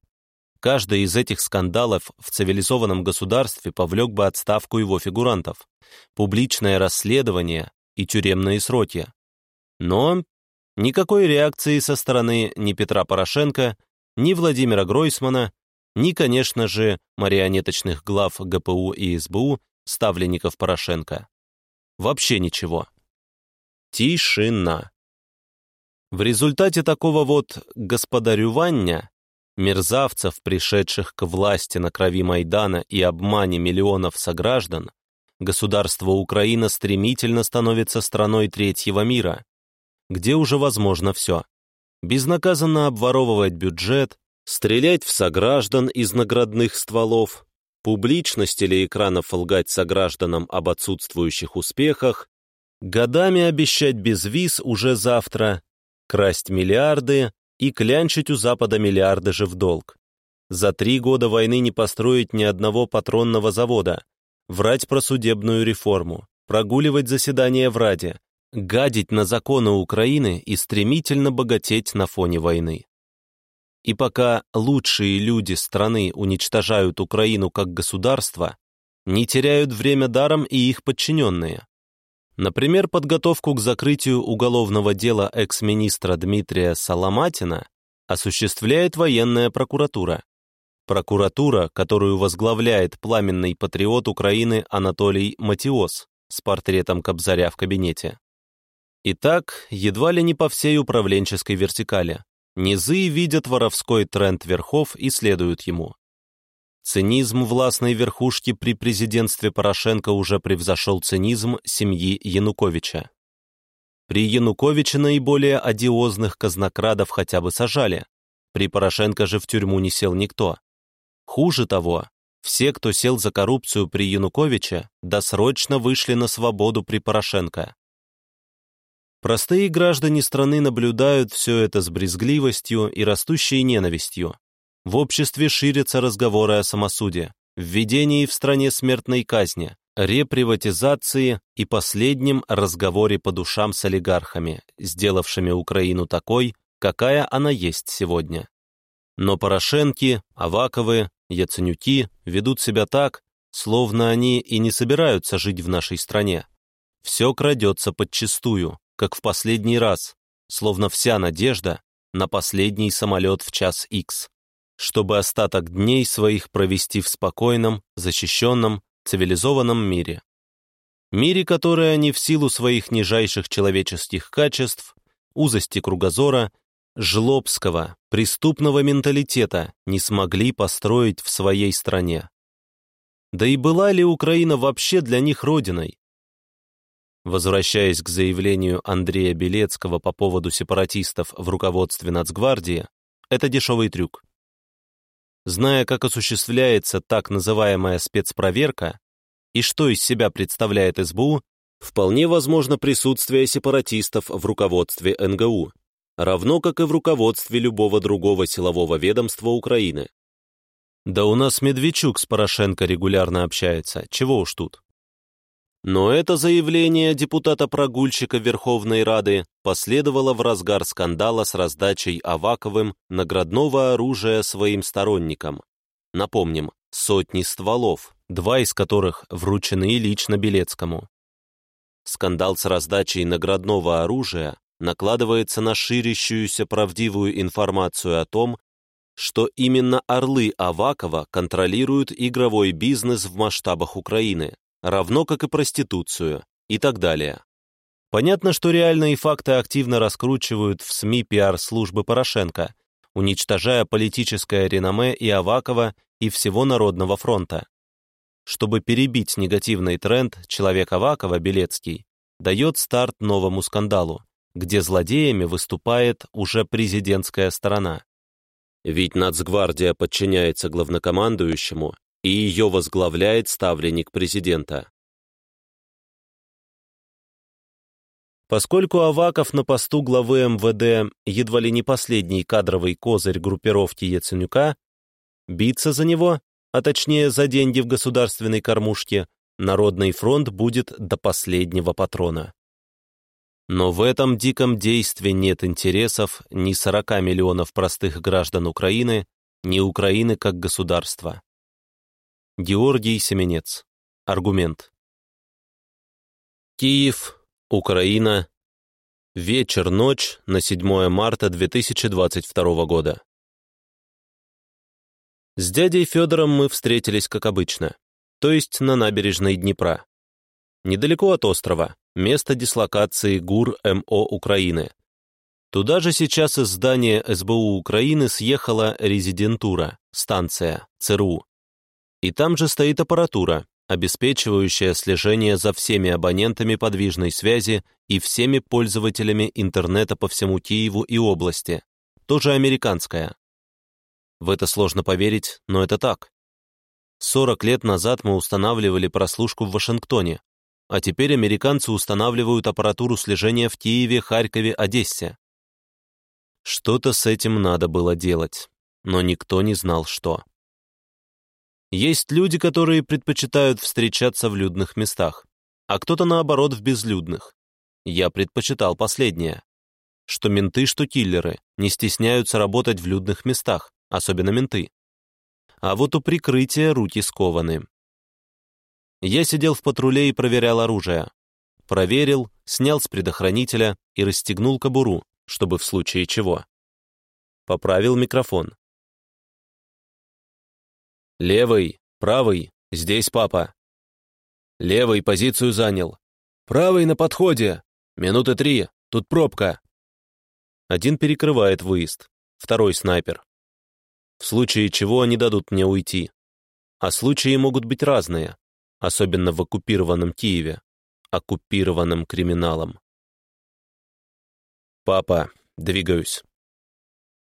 Каждый из этих скандалов в цивилизованном государстве повлек бы отставку его фигурантов, публичное расследование и тюремные сроки. Но никакой реакции со стороны ни Петра Порошенко, ни Владимира Гройсмана, ни, конечно же, марионеточных глав ГПУ и СБУ, ставленников Порошенко. Вообще ничего. Тишина. В результате такого вот господарювания мерзавцев, пришедших к власти на крови Майдана и обмане миллионов сограждан, государство Украина стремительно становится страной третьего мира, где уже возможно все. Безнаказанно обворовывать бюджет, стрелять в сограждан из наградных стволов, публично с телеэкранов лгать согражданам об отсутствующих успехах, годами обещать безвиз уже завтра, красть миллиарды и клянчить у Запада миллиарды же в долг. За три года войны не построить ни одного патронного завода, врать про судебную реформу, прогуливать заседания в Раде, гадить на законы Украины и стремительно богатеть на фоне войны. И пока лучшие люди страны уничтожают Украину как государство, не теряют время даром и их подчиненные. Например, подготовку к закрытию уголовного дела экс-министра Дмитрия Соломатина осуществляет военная прокуратура. Прокуратура, которую возглавляет пламенный патриот Украины Анатолий Матиос с портретом Кобзаря в кабинете. Итак, едва ли не по всей управленческой вертикали. Низы видят воровской тренд верхов и следуют ему. Цинизм властной верхушки при президентстве Порошенко уже превзошел цинизм семьи Януковича. При Януковиче наиболее одиозных казнокрадов хотя бы сажали, при Порошенко же в тюрьму не сел никто. Хуже того, все, кто сел за коррупцию при Януковиче, досрочно вышли на свободу при Порошенко. Простые граждане страны наблюдают все это с брезгливостью и растущей ненавистью, в обществе ширятся разговоры о самосуде, введении в стране смертной казни, реприватизации и последнем разговоре по душам с олигархами, сделавшими Украину такой, какая она есть сегодня. Но Порошенки, Аваковы, Яценюки ведут себя так, словно они и не собираются жить в нашей стране. Все крадется подчистую, как в последний раз, словно вся надежда на последний самолет в час икс чтобы остаток дней своих провести в спокойном, защищенном, цивилизованном мире. Мире, который они в силу своих нижайших человеческих качеств, узости кругозора, жлобского, преступного менталитета не смогли построить в своей стране. Да и была ли Украина вообще для них родиной? Возвращаясь к заявлению Андрея Белецкого по поводу сепаратистов в руководстве Нацгвардии, это дешевый трюк. Зная, как осуществляется так называемая спецпроверка и что из себя представляет СБУ, вполне возможно присутствие сепаратистов в руководстве НГУ, равно как и в руководстве любого другого силового ведомства Украины. Да у нас Медведчук с Порошенко регулярно общается, чего уж тут. Но это заявление депутата-прогульщика Верховной Рады последовало в разгар скандала с раздачей Аваковым наградного оружия своим сторонникам. Напомним, сотни стволов, два из которых вручены лично Белецкому. скандал с раздачей наградного оружия накладывается на ширящуюся правдивую информацию о том, что именно орлы Авакова контролируют игровой бизнес в масштабах Украины, равно как и проституцию, и так далее. Понятно, что реальные факты активно раскручивают в СМИ пиар-службы Порошенко, уничтожая политическое реноме и Авакова, и всего Народного фронта. Чтобы перебить негативный тренд, человек Авакова, Белецкий, дает старт новому скандалу, где злодеями выступает уже президентская сторона. Ведь Нацгвардия подчиняется главнокомандующему, и ее возглавляет ставленник президента. Поскольку Аваков на посту главы МВД едва ли не последний кадровый козырь группировки Яценюка, биться за него, а точнее за деньги в государственной кормушке, Народный фронт будет до последнего патрона. Но в этом диком действии нет интересов ни 40 миллионов простых граждан Украины, ни Украины как государства. Георгий Семенец. Аргумент. Киев, Украина. Вечер-ночь на 7 марта 2022 года. С дядей Федором мы встретились как обычно, то есть на набережной Днепра. Недалеко от острова, место дислокации ГУР МО Украины. Туда же сейчас из здания СБУ Украины съехала резидентура, станция, ЦРУ. И там же стоит аппаратура, обеспечивающая слежение за всеми абонентами подвижной связи и всеми пользователями интернета по всему Киеву и области, тоже американская. В это сложно поверить, но это так. 40 лет назад мы устанавливали прослушку в Вашингтоне, а теперь американцы устанавливают аппаратуру слежения в Киеве, Харькове, Одессе. Что-то с этим надо было делать, но никто не знал, что. Есть люди, которые предпочитают встречаться в людных местах, а кто-то, наоборот, в безлюдных. Я предпочитал последнее. Что менты, что киллеры не стесняются работать в людных местах, особенно менты. А вот у прикрытия руки скованы. Я сидел в патруле и проверял оружие. Проверил, снял с предохранителя и расстегнул кобуру, чтобы в случае чего. Поправил микрофон. «Левый, правый, здесь папа». «Левый позицию занял. Правый на подходе. Минуты три, тут пробка». Один перекрывает выезд, второй снайпер. В случае чего они дадут мне уйти. А случаи могут быть разные особенно в оккупированном Киеве, оккупированном криминалом. «Папа, двигаюсь».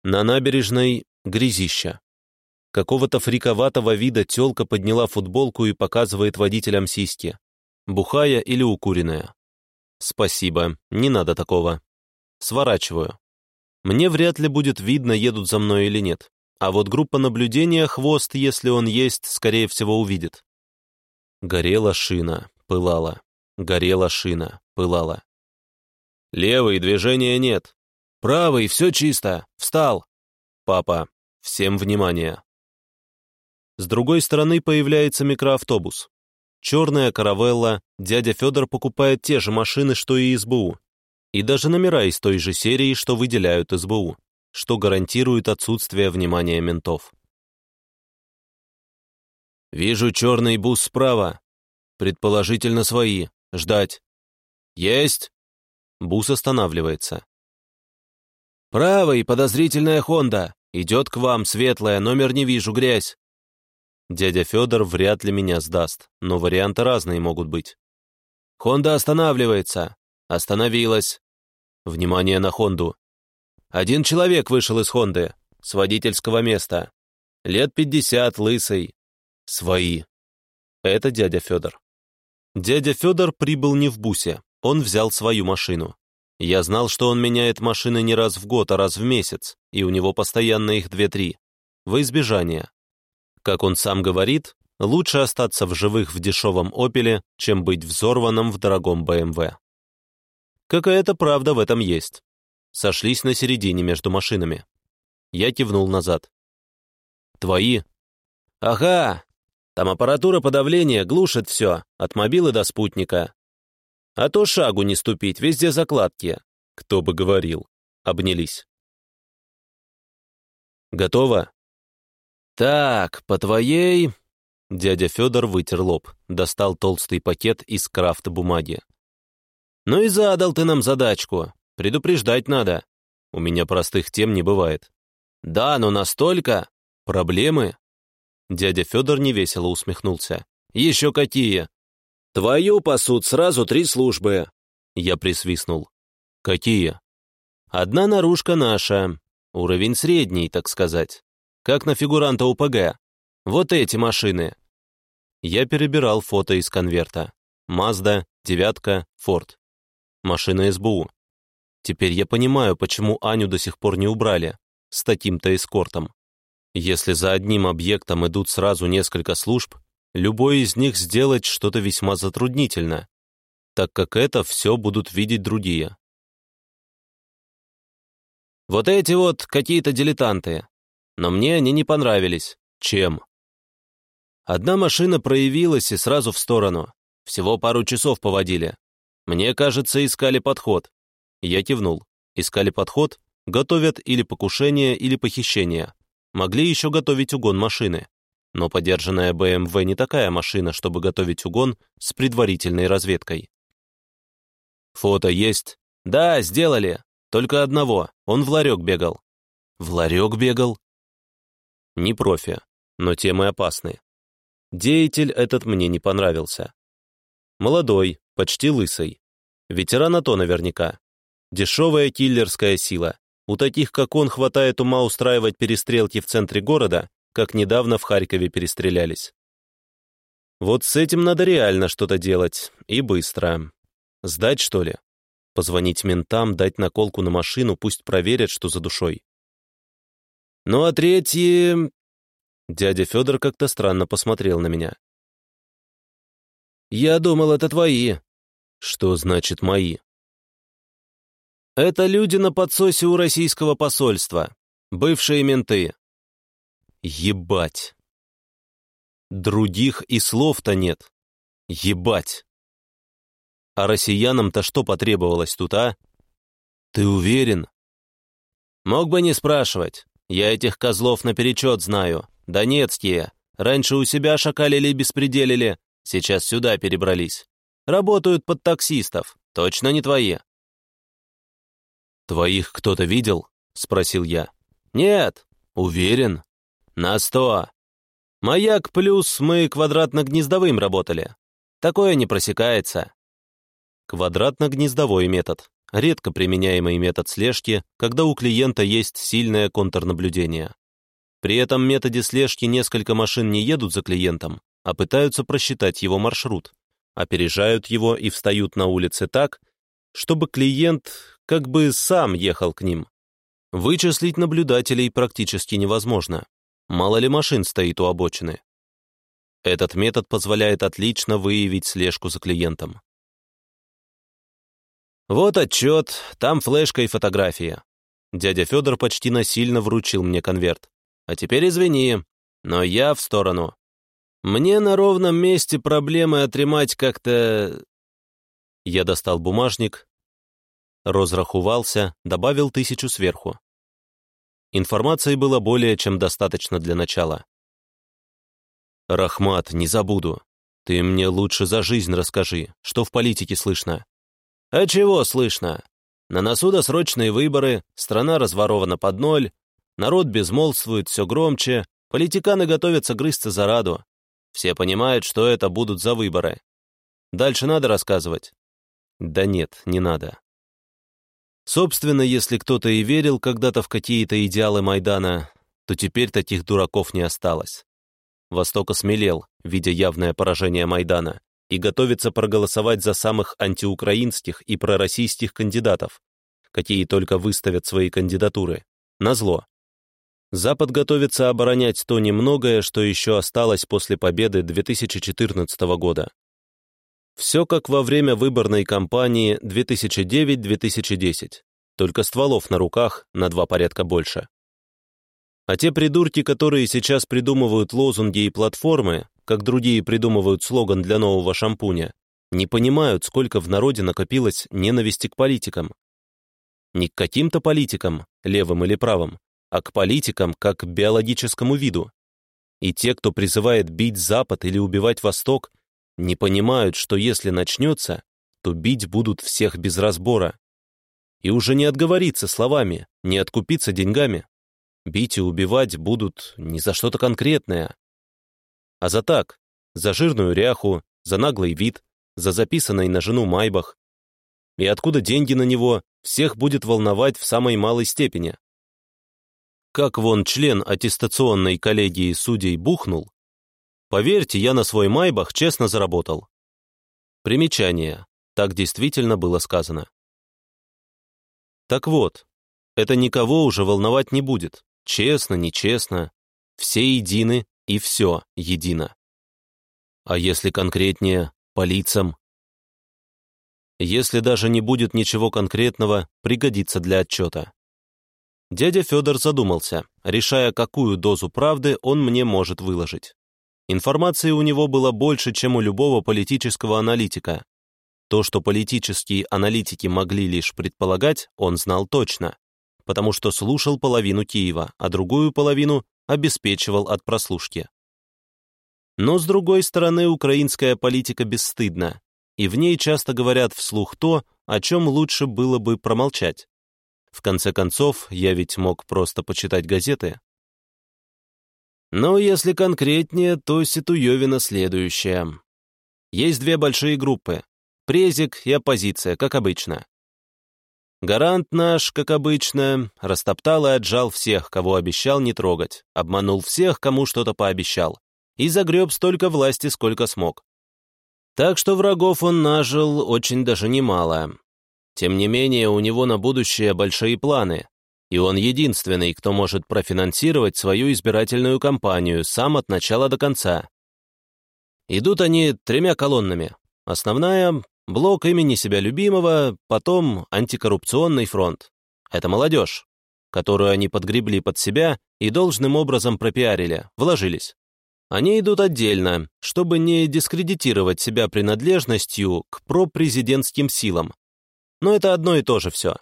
На набережной грязища. Какого-то фриковатого вида тёлка подняла футболку и показывает водителям сиськи. Бухая или укуренная. Спасибо, не надо такого. Сворачиваю. Мне вряд ли будет видно, едут за мной или нет. А вот группа наблюдения хвост, если он есть, скорее всего, увидит. Горела шина, пылала. Горела шина, пылала. Левый, движения нет. Правый, все чисто. Встал. Папа, всем внимание. С другой стороны появляется микроавтобус. Черная каравелла, дядя Федор покупает те же машины, что и СБУ. И даже номера из той же серии, что выделяют СБУ, что гарантирует отсутствие внимания ментов. «Вижу черный бус справа. Предположительно свои. Ждать». «Есть!» Бус останавливается. «Правый, подозрительная Хонда. Идет к вам, светлая, номер не вижу, грязь». Дядя Федор вряд ли меня сдаст, но варианты разные могут быть. «Хонда останавливается. Остановилась. Внимание на Хонду. Один человек вышел из Хонды, с водительского места. Лет пятьдесят, лысый. Свои. Это дядя Федор. Дядя Федор прибыл не в бусе, он взял свою машину. Я знал, что он меняет машины не раз в год, а раз в месяц, и у него постоянно их две-три. Во избежание. Как он сам говорит, лучше остаться в живых в дешевом «Опеле», чем быть взорванным в дорогом БМВ. Какая-то правда в этом есть. Сошлись на середине между машинами. Я кивнул назад. «Твои?» «Ага, там аппаратура подавления глушит все, от мобилы до спутника. А то шагу не ступить, везде закладки. Кто бы говорил. Обнялись. Готово? Так, по твоей... Дядя Федор вытер лоб, достал толстый пакет из крафт-бумаги. «Ну и задал ты нам задачку. Предупреждать надо. У меня простых тем не бывает». «Да, но настолько. Проблемы?» Дядя Федор невесело усмехнулся. «Еще какие?» «Твою пасут сразу три службы!» Я присвистнул. «Какие?» «Одна наружка наша. Уровень средний, так сказать. Как на фигуранта УПГ. Вот эти машины». Я перебирал фото из конверта. Мазда, девятка, Форд. Машина СБУ. Теперь я понимаю, почему Аню до сих пор не убрали. С таким-то эскортом. Если за одним объектом идут сразу несколько служб, любой из них сделать что-то весьма затруднительно, так как это все будут видеть другие. Вот эти вот какие-то дилетанты. Но мне они не понравились. Чем? Одна машина проявилась и сразу в сторону. Всего пару часов поводили. Мне кажется, искали подход. Я кивнул. Искали подход, готовят или покушение, или похищение. Могли еще готовить угон машины. Но подержанная БМВ не такая машина, чтобы готовить угон с предварительной разведкой. Фото есть? Да, сделали. Только одного. Он в ларек бегал. В ларек бегал? Не профи, но темы опасны. Деятель этот мне не понравился. Молодой, почти лысый. Ветеран АТО наверняка. Дешевая киллерская сила. У таких, как он, хватает ума устраивать перестрелки в центре города, как недавно в Харькове перестрелялись. Вот с этим надо реально что-то делать, и быстро. Сдать, что ли? Позвонить ментам, дать наколку на машину, пусть проверят, что за душой. Ну а третьи... Дядя Федор как-то странно посмотрел на меня. «Я думал, это твои». «Что значит «мои»?» Это люди на подсосе у российского посольства. Бывшие менты. Ебать. Других и слов-то нет. Ебать. А россиянам-то что потребовалось тут, а? Ты уверен? Мог бы не спрашивать. Я этих козлов наперечет знаю. Донецкие. Раньше у себя шакалили и беспределили. Сейчас сюда перебрались. Работают под таксистов. Точно не твои. «Твоих кто-то видел?» — спросил я. «Нет». «Уверен?» «На сто». «Маяк плюс мы квадратно-гнездовым работали. Такое не просекается». Квадратно-гнездовой метод. Редко применяемый метод слежки, когда у клиента есть сильное контрнаблюдение. При этом методе слежки несколько машин не едут за клиентом, а пытаются просчитать его маршрут, опережают его и встают на улице так, чтобы клиент как бы сам ехал к ним. Вычислить наблюдателей практически невозможно. Мало ли машин стоит у обочины. Этот метод позволяет отлично выявить слежку за клиентом. Вот отчет, там флешка и фотография. Дядя Федор почти насильно вручил мне конверт. А теперь извини, но я в сторону. Мне на ровном месте проблемы отремать как-то... Я достал бумажник, разрахувался, добавил тысячу сверху. Информации было более чем достаточно для начала. «Рахмат, не забуду. Ты мне лучше за жизнь расскажи, что в политике слышно». «А чего слышно? На носу досрочные выборы, страна разворована под ноль, народ безмолвствует все громче, политиканы готовятся грызться за раду. Все понимают, что это будут за выборы. Дальше надо рассказывать. Да нет, не надо. Собственно, если кто-то и верил когда-то в какие-то идеалы Майдана, то теперь таких дураков не осталось. Восток осмелел, видя явное поражение Майдана, и готовится проголосовать за самых антиукраинских и пророссийских кандидатов, какие только выставят свои кандидатуры. Назло. Запад готовится оборонять то немногое, что еще осталось после победы 2014 года. Все как во время выборной кампании 2009-2010, только стволов на руках на два порядка больше. А те придурки, которые сейчас придумывают лозунги и платформы, как другие придумывают слоган для нового шампуня, не понимают, сколько в народе накопилось ненависти к политикам. Не к каким-то политикам, левым или правым, а к политикам как к биологическому виду. И те, кто призывает бить Запад или убивать Восток, не понимают, что если начнется, то бить будут всех без разбора. И уже не отговориться словами, не откупиться деньгами. Бить и убивать будут не за что-то конкретное, а за так, за жирную ряху, за наглый вид, за записанный на жену Майбах. И откуда деньги на него, всех будет волновать в самой малой степени. Как вон член аттестационной коллегии судей бухнул, поверьте, я на свой Майбах честно заработал. Примечание. Так действительно было сказано. Так вот, это никого уже волновать не будет. Честно, нечестно. Все едины и все едино. А если конкретнее, по лицам? Если даже не будет ничего конкретного, пригодится для отчета. Дядя Федор задумался, решая, какую дозу правды он мне может выложить. Информации у него было больше, чем у любого политического аналитика. То, что политические аналитики могли лишь предполагать, он знал точно, потому что слушал половину Киева, а другую половину обеспечивал от прослушки. Но, с другой стороны, украинская политика бесстыдна, и в ней часто говорят вслух то, о чем лучше было бы промолчать. В конце концов, я ведь мог просто почитать газеты. Но если конкретнее, то Ситуевина следующая. Есть две большие группы — презик и оппозиция, как обычно. Гарант наш, как обычно, растоптал и отжал всех, кого обещал не трогать, обманул всех, кому что-то пообещал, и загреб столько власти, сколько смог. Так что врагов он нажил очень даже немало. Тем не менее, у него на будущее большие планы, и он единственный, кто может профинансировать свою избирательную кампанию сам от начала до конца. Идут они тремя колоннами. Основная Блок имени себя любимого, потом антикоррупционный фронт. Это молодежь, которую они подгребли под себя и должным образом пропиарили, вложились. Они идут отдельно, чтобы не дискредитировать себя принадлежностью к пропрезидентским силам. Но это одно и то же все.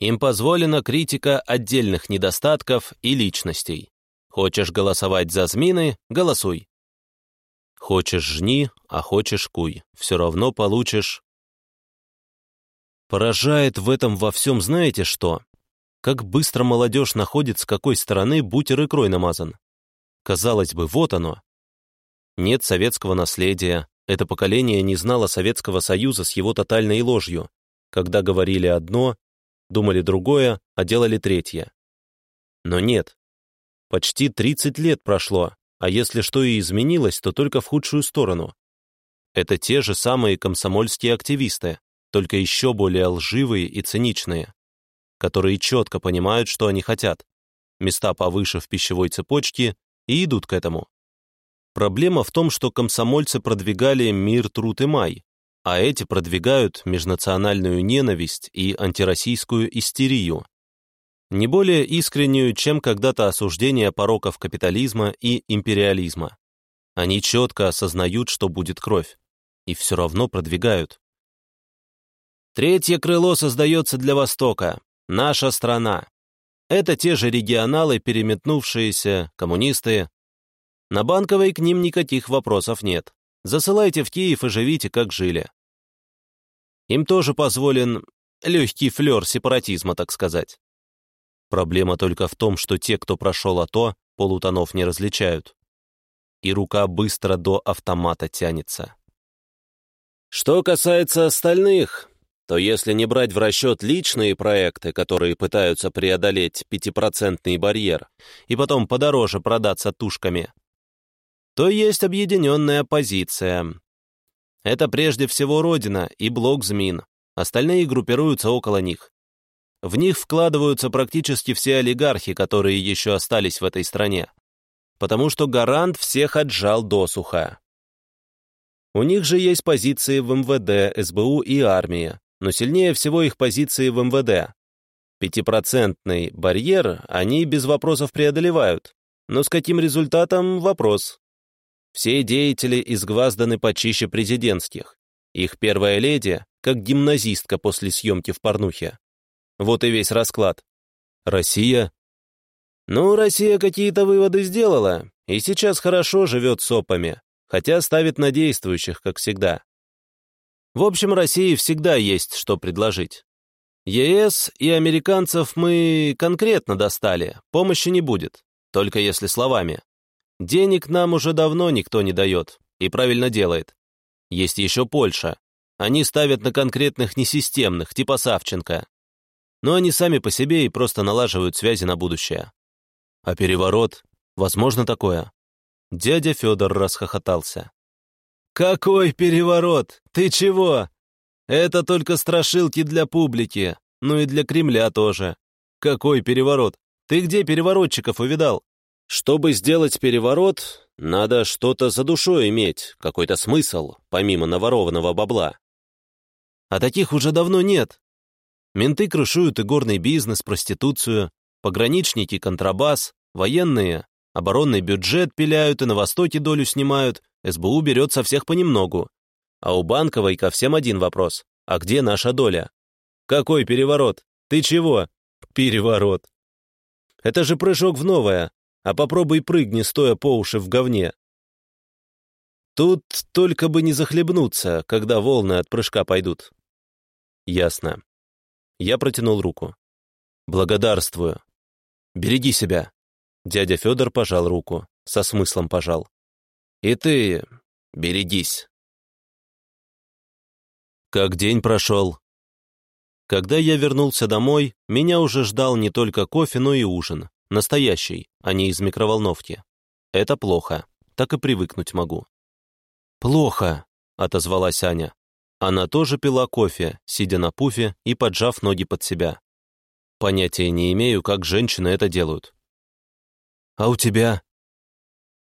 Им позволена критика отдельных недостатков и личностей. Хочешь голосовать за Змины — голосуй. Хочешь жни, а хочешь куй. Все равно получишь. Поражает в этом во всем знаете что? Как быстро молодежь находит, с какой стороны бутер икрой намазан. Казалось бы, вот оно. Нет советского наследия. Это поколение не знало Советского Союза с его тотальной ложью. Когда говорили одно, думали другое, а делали третье. Но нет. Почти 30 лет прошло, а если что и изменилось, то только в худшую сторону. Это те же самые комсомольские активисты, только еще более лживые и циничные, которые четко понимают, что они хотят, места повыше в пищевой цепочке и идут к этому. Проблема в том, что комсомольцы продвигали мир, труд и май, а эти продвигают межнациональную ненависть и антироссийскую истерию, не более искреннюю, чем когда-то осуждение пороков капитализма и империализма. Они четко осознают, что будет кровь, и все равно продвигают. Третье крыло создается для Востока, наша страна. Это те же регионалы, переметнувшиеся, коммунисты. На Банковой к ним никаких вопросов нет. Засылайте в Киев и живите, как жили. Им тоже позволен легкий флер сепаратизма, так сказать. Проблема только в том, что те, кто прошел АТО, полутонов не различают. И рука быстро до автомата тянется. Что касается остальных, то если не брать в расчет личные проекты, которые пытаются преодолеть пятипроцентный барьер и потом подороже продаться тушками, то есть объединенная оппозиция. Это прежде всего Родина и блок ЗМИН, остальные группируются около них. В них вкладываются практически все олигархи, которые еще остались в этой стране, потому что гарант всех отжал досуха. У них же есть позиции в МВД, СБУ и армии, но сильнее всего их позиции в МВД. Пятипроцентный барьер они без вопросов преодолевают, но с каким результатом – вопрос. Все деятели изгвазданы почище президентских, Их первая леди, как гимназистка после съемки в порнухе. Вот и весь расклад. Россия? Ну, Россия какие-то выводы сделала, и сейчас хорошо живет с опами, хотя ставит на действующих, как всегда. В общем, России всегда есть что предложить. ЕС и американцев мы конкретно достали, помощи не будет, только если словами. Денег нам уже давно никто не дает, и правильно делает. Есть еще Польша. Они ставят на конкретных несистемных, типа Савченко. Но они сами по себе и просто налаживают связи на будущее. А переворот? Возможно такое? Дядя Федор расхохотался. «Какой переворот? Ты чего? Это только страшилки для публики, ну и для Кремля тоже. Какой переворот? Ты где переворотчиков увидал? Чтобы сделать переворот, надо что-то за душой иметь, какой-то смысл, помимо наворованного бабла. А таких уже давно нет. Менты крушуют и горный бизнес, проституцию, пограничники — контрабас, военные — оборонный бюджет пиляют и на Востоке долю снимают, СБУ берет со всех понемногу. А у Банковой ко всем один вопрос. А где наша доля? Какой переворот? Ты чего? Переворот. Это же прыжок в новое, а попробуй прыгни, стоя по уши в говне. Тут только бы не захлебнуться, когда волны от прыжка пойдут. Ясно. Я протянул руку. Благодарствую. Береги себя. Дядя Федор пожал руку, со смыслом пожал. И ты берегись. Как день прошел? Когда я вернулся домой, меня уже ждал не только кофе, но и ужин. Настоящий, а не из микроволновки. Это плохо, так и привыкнуть могу. «Плохо», — отозвалась Аня. Она тоже пила кофе, сидя на пуфе и поджав ноги под себя. Понятия не имею, как женщины это делают. «А у тебя?»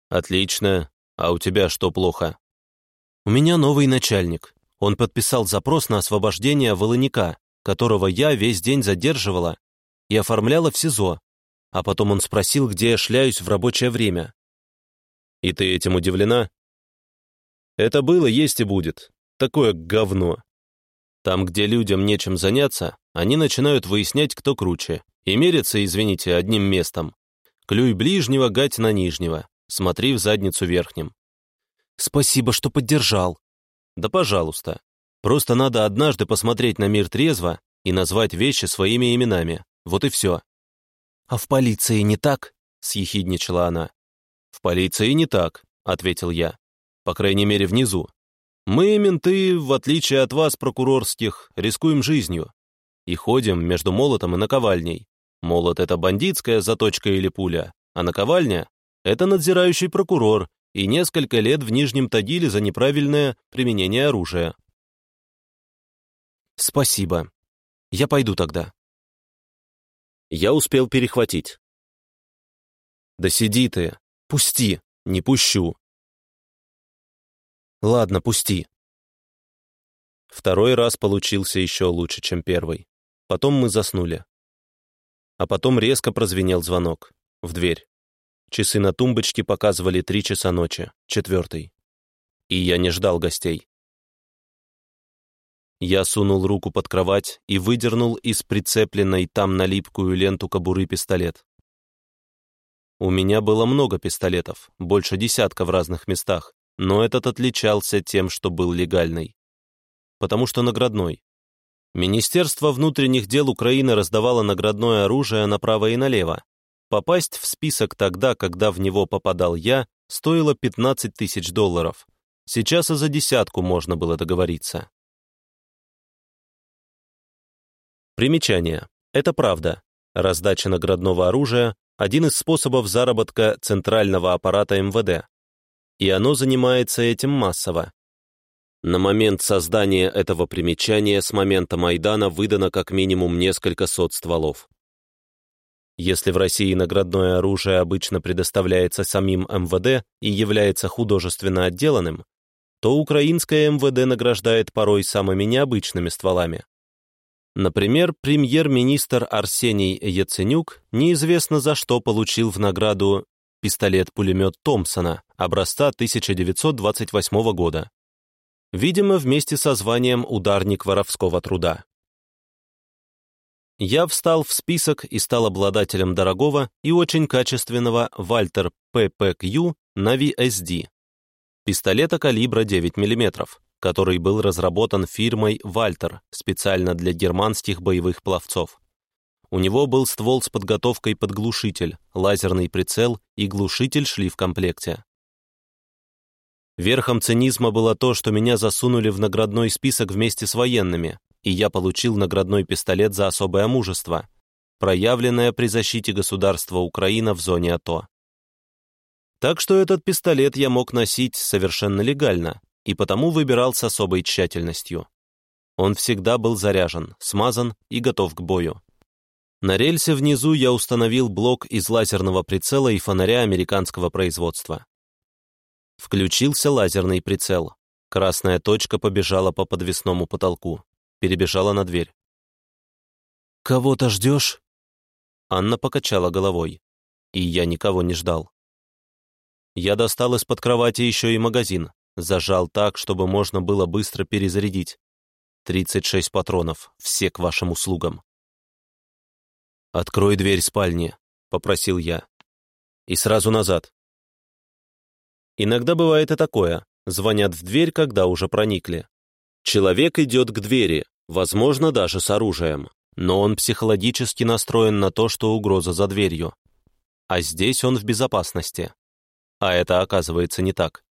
«Отлично. А у тебя что плохо?» «У меня новый начальник. Он подписал запрос на освобождение Волыника, которого я весь день задерживала и оформляла в СИЗО, а потом он спросил, где я шляюсь в рабочее время. «И ты этим удивлена?» «Это было, есть и будет. Такое говно. Там, где людям нечем заняться, они начинают выяснять, кто круче, и мерятся, извините, одним местом. Клюй ближнего, гать на нижнего. Смотри в задницу верхним». «Спасибо, что поддержал». «Да пожалуйста. Просто надо однажды посмотреть на мир трезво и назвать вещи своими именами. Вот и все. «А в полиции не так?» — съехидничала она. «В полиции не так», — ответил я. «По крайней мере, внизу. Мы, менты, в отличие от вас, прокурорских, рискуем жизнью. И ходим между молотом и наковальней. Молот — это бандитская заточка или пуля, а наковальня — это надзирающий прокурор и несколько лет в Нижнем Тагиле за неправильное применение оружия». «Спасибо. Я пойду тогда», я успел перехватить. «Да сиди ты! Пусти! Не пущу!» «Ладно, пусти!» Второй раз получился еще лучше, чем первый. Потом мы заснули. А потом резко прозвенел звонок. В дверь. Часы на тумбочке показывали три часа ночи, четвертый. И я не ждал гостей. Я сунул руку под кровать и выдернул из прицепленной там на липкую ленту кобуры пистолет. У меня было много пистолетов, больше десятка в разных местах, но этот отличался тем, что был легальный. Потому что наградной. Министерство внутренних дел Украины раздавало наградное оружие направо и налево. Попасть в список тогда, когда в него попадал я, стоило 15 тысяч долларов. Сейчас и за десятку можно было договориться. Примечание. Это правда. Раздача наградного оружия – один из способов заработка центрального аппарата МВД. И оно занимается этим массово. На момент создания этого примечания с момента Майдана выдано как минимум несколько сот стволов. Если в России наградное оружие обычно предоставляется самим МВД и является художественно отделанным, то украинское МВД награждает порой самыми необычными стволами. Например, премьер-министр Арсений Яценюк неизвестно за что получил в награду пистолет-пулемет Томпсона образца 1928 года. Видимо, вместе со званием «Ударник воровского труда». Я встал в список и стал обладателем дорогого и очень качественного Вальтер PPQ Navi SD, пистолета калибра 9 мм, который был разработан фирмой Вальтер специально для германских боевых пловцов. У него был ствол с подготовкой под глушитель, лазерный прицел и глушитель шли в комплекте. Верхом цинизма было то, что меня засунули в наградной список вместе с военными, и я получил наградной пистолет за особое мужество, проявленное при защите государства Украина в зоне АТО. Так что этот пистолет я мог носить совершенно легально, и потому выбирал с особой тщательностью. Он всегда был заряжен, смазан и готов к бою. На рельсе внизу я установил блок из лазерного прицела и фонаря американского производства. Включился лазерный прицел. Красная точка побежала по подвесному потолку. Перебежала на дверь. «Кого-то ждешь?» Анна покачала головой. И я никого не ждал. Я достал из-под кровати еще и магазин. Зажал так, чтобы можно было быстро перезарядить. 36 патронов, все к вашим услугам. «Открой дверь спальни», — попросил я. «И сразу назад. Иногда бывает и такое. Звонят в дверь, когда уже проникли. Человек идет к двери, возможно, даже с оружием, но он психологически настроен на то, что угроза за дверью. А здесь он в безопасности. А это оказывается не так.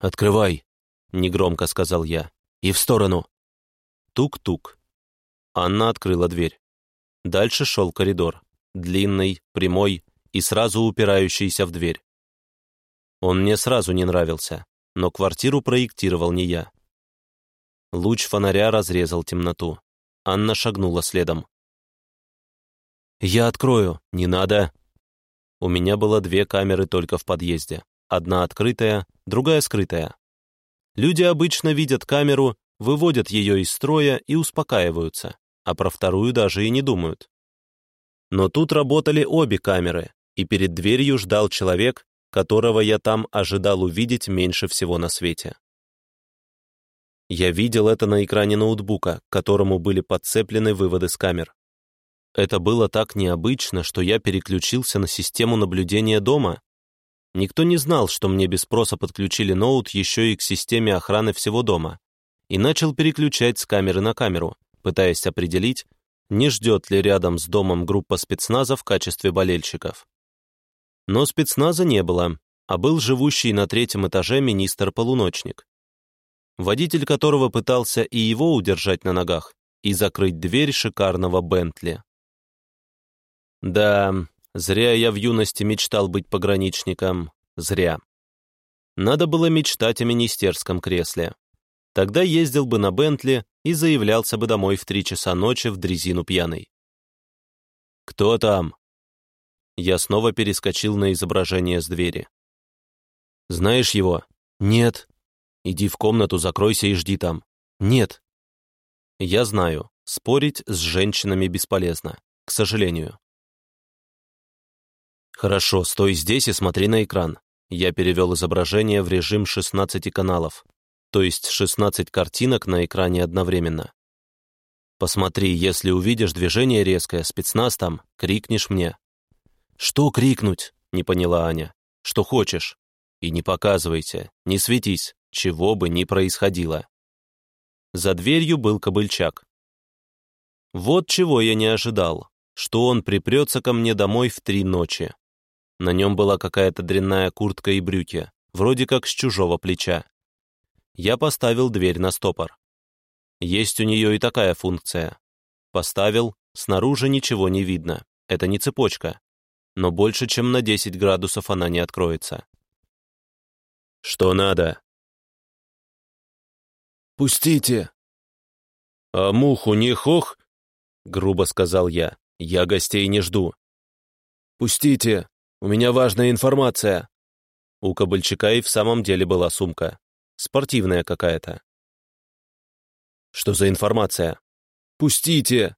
«Открывай», — негромко сказал я, — «и в сторону». Тук-тук. Анна открыла дверь. Дальше шел коридор, длинный, прямой и сразу упирающийся в дверь. Он мне сразу не нравился, но квартиру проектировал не я. Луч фонаря разрезал темноту. Анна шагнула следом. «Я открою, не надо!» У меня было две камеры только в подъезде. Одна открытая, другая скрытая. Люди обычно видят камеру, выводят ее из строя и успокаиваются, а про вторую даже и не думают. Но тут работали обе камеры, и перед дверью ждал человек, которого я там ожидал увидеть меньше всего на свете. Я видел это на экране ноутбука, к которому были подцеплены выводы с камер. Это было так необычно, что я переключился на систему наблюдения дома. Никто не знал, что мне без спроса подключили ноут еще и к системе охраны всего дома, и начал переключать с камеры на камеру, пытаясь определить, не ждет ли рядом с домом группа спецназа в качестве болельщиков. Но спецназа не было, а был живущий на третьем этаже министр-полуночник, водитель которого пытался и его удержать на ногах, и закрыть дверь шикарного Бентли. Да, зря я в юности мечтал быть пограничником. Зря. Надо было мечтать о министерском кресле. Тогда ездил бы на Бентли и заявлялся бы домой в три часа ночи в дрезину пьяный. «Кто там?» Я снова перескочил на изображение с двери. «Знаешь его?» «Нет». «Иди в комнату, закройся и жди там». «Нет». Я знаю, спорить с женщинами бесполезно, к сожалению. «Хорошо, стой здесь и смотри на экран». Я перевел изображение в режим 16 каналов, то есть 16 картинок на экране одновременно. Посмотри, если увидишь движение резкое, спецназ там, крикнешь мне. «Что крикнуть?» — не поняла Аня. «Что хочешь?» «И не показывайте, не светись, чего бы ни происходило». За дверью был кобыльчак. Вот чего я не ожидал, что он припрется ко мне домой в три ночи. На нем была какая-то дрянная куртка и брюки, вроде как с чужого плеча. Я поставил дверь на стопор. Есть у нее и такая функция. Поставил, снаружи ничего не видно. Это не цепочка но больше, чем на 10 градусов она не откроется. «Что надо?» «Пустите!» «А муху не хох?» — грубо сказал я. «Я гостей не жду». «Пустите! У меня важная информация!» У Кобыльчака и в самом деле была сумка. Спортивная какая-то. «Что за информация?» «Пустите!»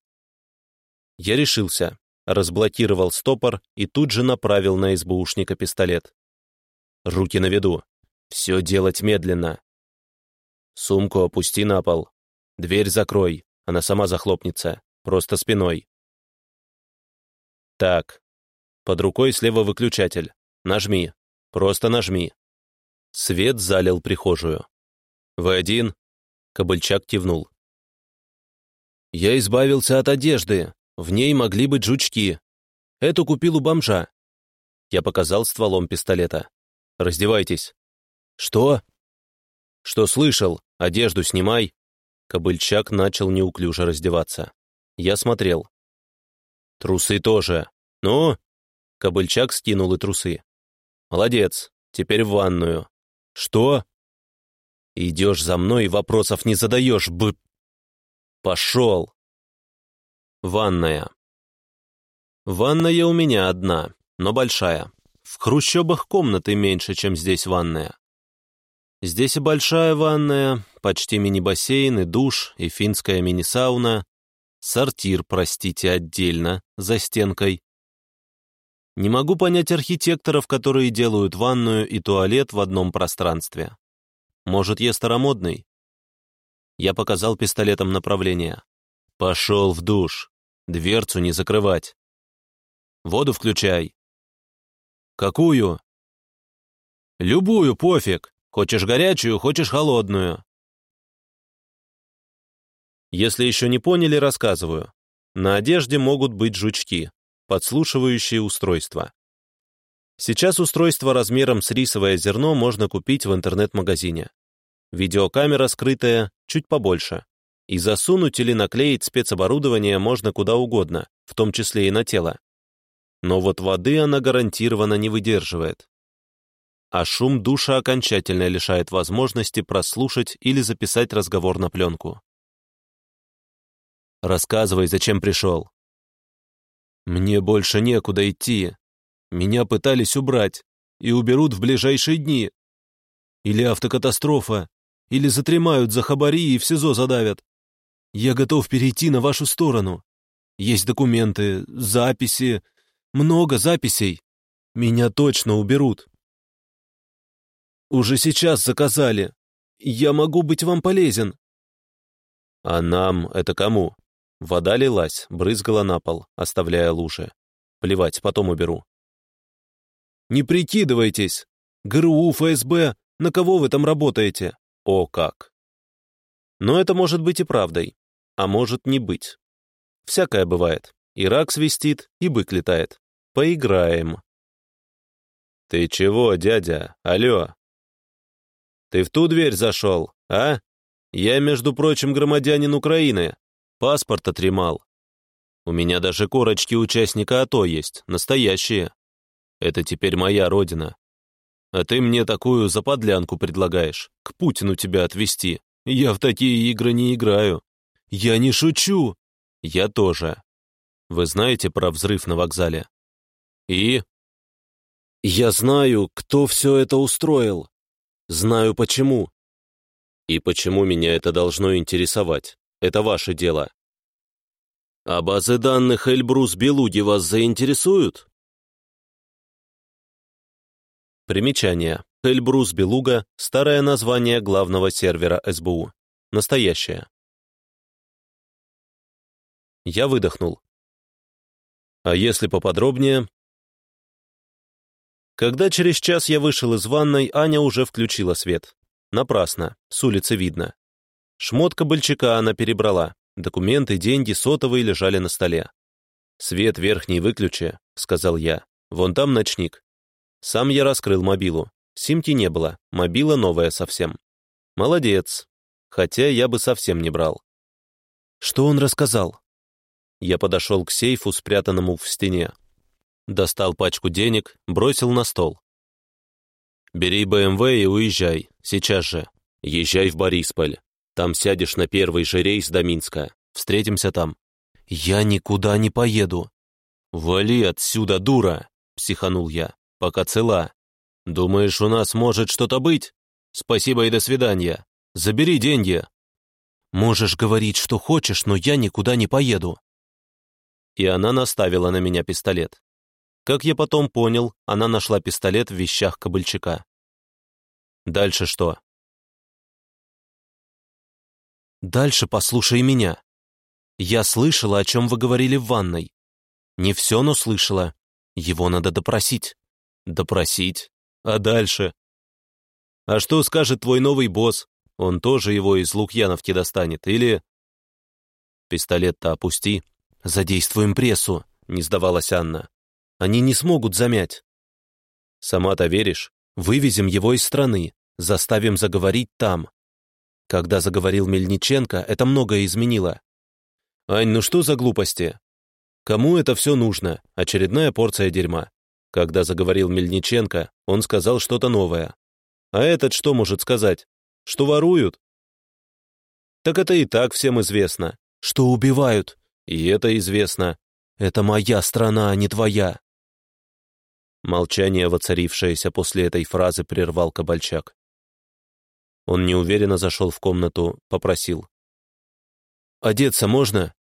Я решился разблокировал стопор и тут же направил на СБУшника пистолет. Руки на виду. Все делать медленно. Сумку опусти на пол. Дверь закрой, она сама захлопнется, просто спиной. Так. Под рукой слева выключатель. Нажми. Просто нажми. Свет залил прихожую. «Вы один?» Кобыльчак кивнул. «Я избавился от одежды. В ней могли быть жучки. Эту купил у бомжа». Я показал стволом пистолета. «Раздевайтесь». «Что?» «Что слышал? Одежду снимай». Кобыльчак начал неуклюже раздеваться. Я смотрел. «Трусы тоже. Ну?» Кобыльчак скинул и трусы. «Молодец. Теперь в ванную». «Что?» «Идешь за мной и вопросов не задаешь, б...» «Пошел!» Ванная. Ванная у меня одна, но большая. В хрущобах комнаты меньше, чем здесь ванная. Здесь и большая ванная, почти мини-бассейн, и душ, и финская мини-сауна, сортир, простите, отдельно, за стенкой. Не могу понять архитекторов, которые делают ванную и туалет в одном пространстве. Может, я старомодный? Я показал пистолетом направление. Пошел в душ. Дверцу не закрывать. Воду включай. Какую? Любую, пофиг. Хочешь горячую, хочешь холодную. Если еще не поняли, рассказываю. На одежде могут быть жучки, подслушивающие устройства. Сейчас устройство размером с рисовое зерно можно купить в интернет-магазине. Видеокамера скрытая, чуть побольше. И засунуть или наклеить спецоборудование можно куда угодно, в том числе и на тело. Но вот воды она гарантированно не выдерживает а шум душа окончательно лишает возможности прослушать или записать разговор на пленку. «Рассказывай, зачем пришел?» «Мне больше некуда идти. Меня пытались убрать и уберут в ближайшие дни. Или автокатастрофа, или затремают за хабари и в СИЗО задавят. Я готов перейти на вашу сторону. Есть документы, записи, много записей. Меня точно уберут. Уже сейчас заказали. Я могу быть вам полезен». «А нам это кому?» Вода лилась, брызгала на пол, оставляя лужи. Плевать, потом уберу. «Не прикидывайтесь! ГРУ, ФСБ, на кого вы там работаете?» «О, как!» Но это может быть и правдой, а может не быть. Всякое бывает. И рак свистит, и бык летает. Поиграем. «Ты чего, дядя? Алло!» Ты в ту дверь зашел, а? Я, между прочим, громадянин Украины. Паспорт отремал. У меня даже корочки участника АТО есть, настоящие. Это теперь моя родина. А ты мне такую заподлянку предлагаешь, к Путину тебя отвезти. Я в такие игры не играю. Я не шучу. Я тоже. Вы знаете про взрыв на вокзале? И? Я знаю, кто все это устроил. Знаю почему. И почему меня это должно интересовать? Это ваше дело. А базы данных Эльбрус Белуги вас заинтересуют? Примечание. Эльбрус Белуга – старое название главного сервера СБУ. Настоящее. Я выдохнул. А если поподробнее, когда через час я вышел из ванной, Аня уже включила свет. Напрасно, с улицы видно. Шмотка Большака она перебрала. Документы, деньги, сотовые лежали на столе. «Свет верхний выключи», — сказал я. «Вон там ночник». Сам я раскрыл мобилу. Симки не было, мобила новая совсем. Молодец. Хотя я бы совсем не брал. Что он рассказал? Я подошел к сейфу, спрятанному в стене. Достал пачку денег, бросил на стол. «Бери БМВ и уезжай, сейчас же. Езжай в Борисполь. Там сядешь на первый же рейс до Минска. Встретимся там». «Я никуда не поеду». «Вали отсюда, дура!» — психанул я. «Пока цела. Думаешь, у нас может что-то быть? Спасибо и до свидания. Забери деньги». «Можешь говорить, что хочешь, но я никуда не поеду». И она наставила на меня пистолет. Как я потом понял, она нашла пистолет в вещах Кобыльчака. Дальше что? Дальше послушай меня. Я слышала, о чем вы говорили в ванной. Не все, но слышала. Его надо допросить. Допросить? А дальше? А что скажет твой новый босс? Он тоже его из Лукьяновки достанет, или... Пистолет-то опусти. Задействуем прессу, не сдавалась Анна. Они не смогут замять. Сама-то веришь? Вывезем его из страны, заставим заговорить там. Когда заговорил Мельниченко, это многое изменило. Ань, ну что за глупости? Кому это все нужно? Очередная порция дерьма. Когда заговорил Мельниченко, он сказал что-то новое. А этот что может сказать? Что воруют? Так это и так всем известно. Что убивают? И это известно. Это моя страна, а не твоя. Молчание, воцарившееся после этой фразы, прервал Кабальчак. Он неуверенно зашел в комнату, попросил. «Одеться можно?»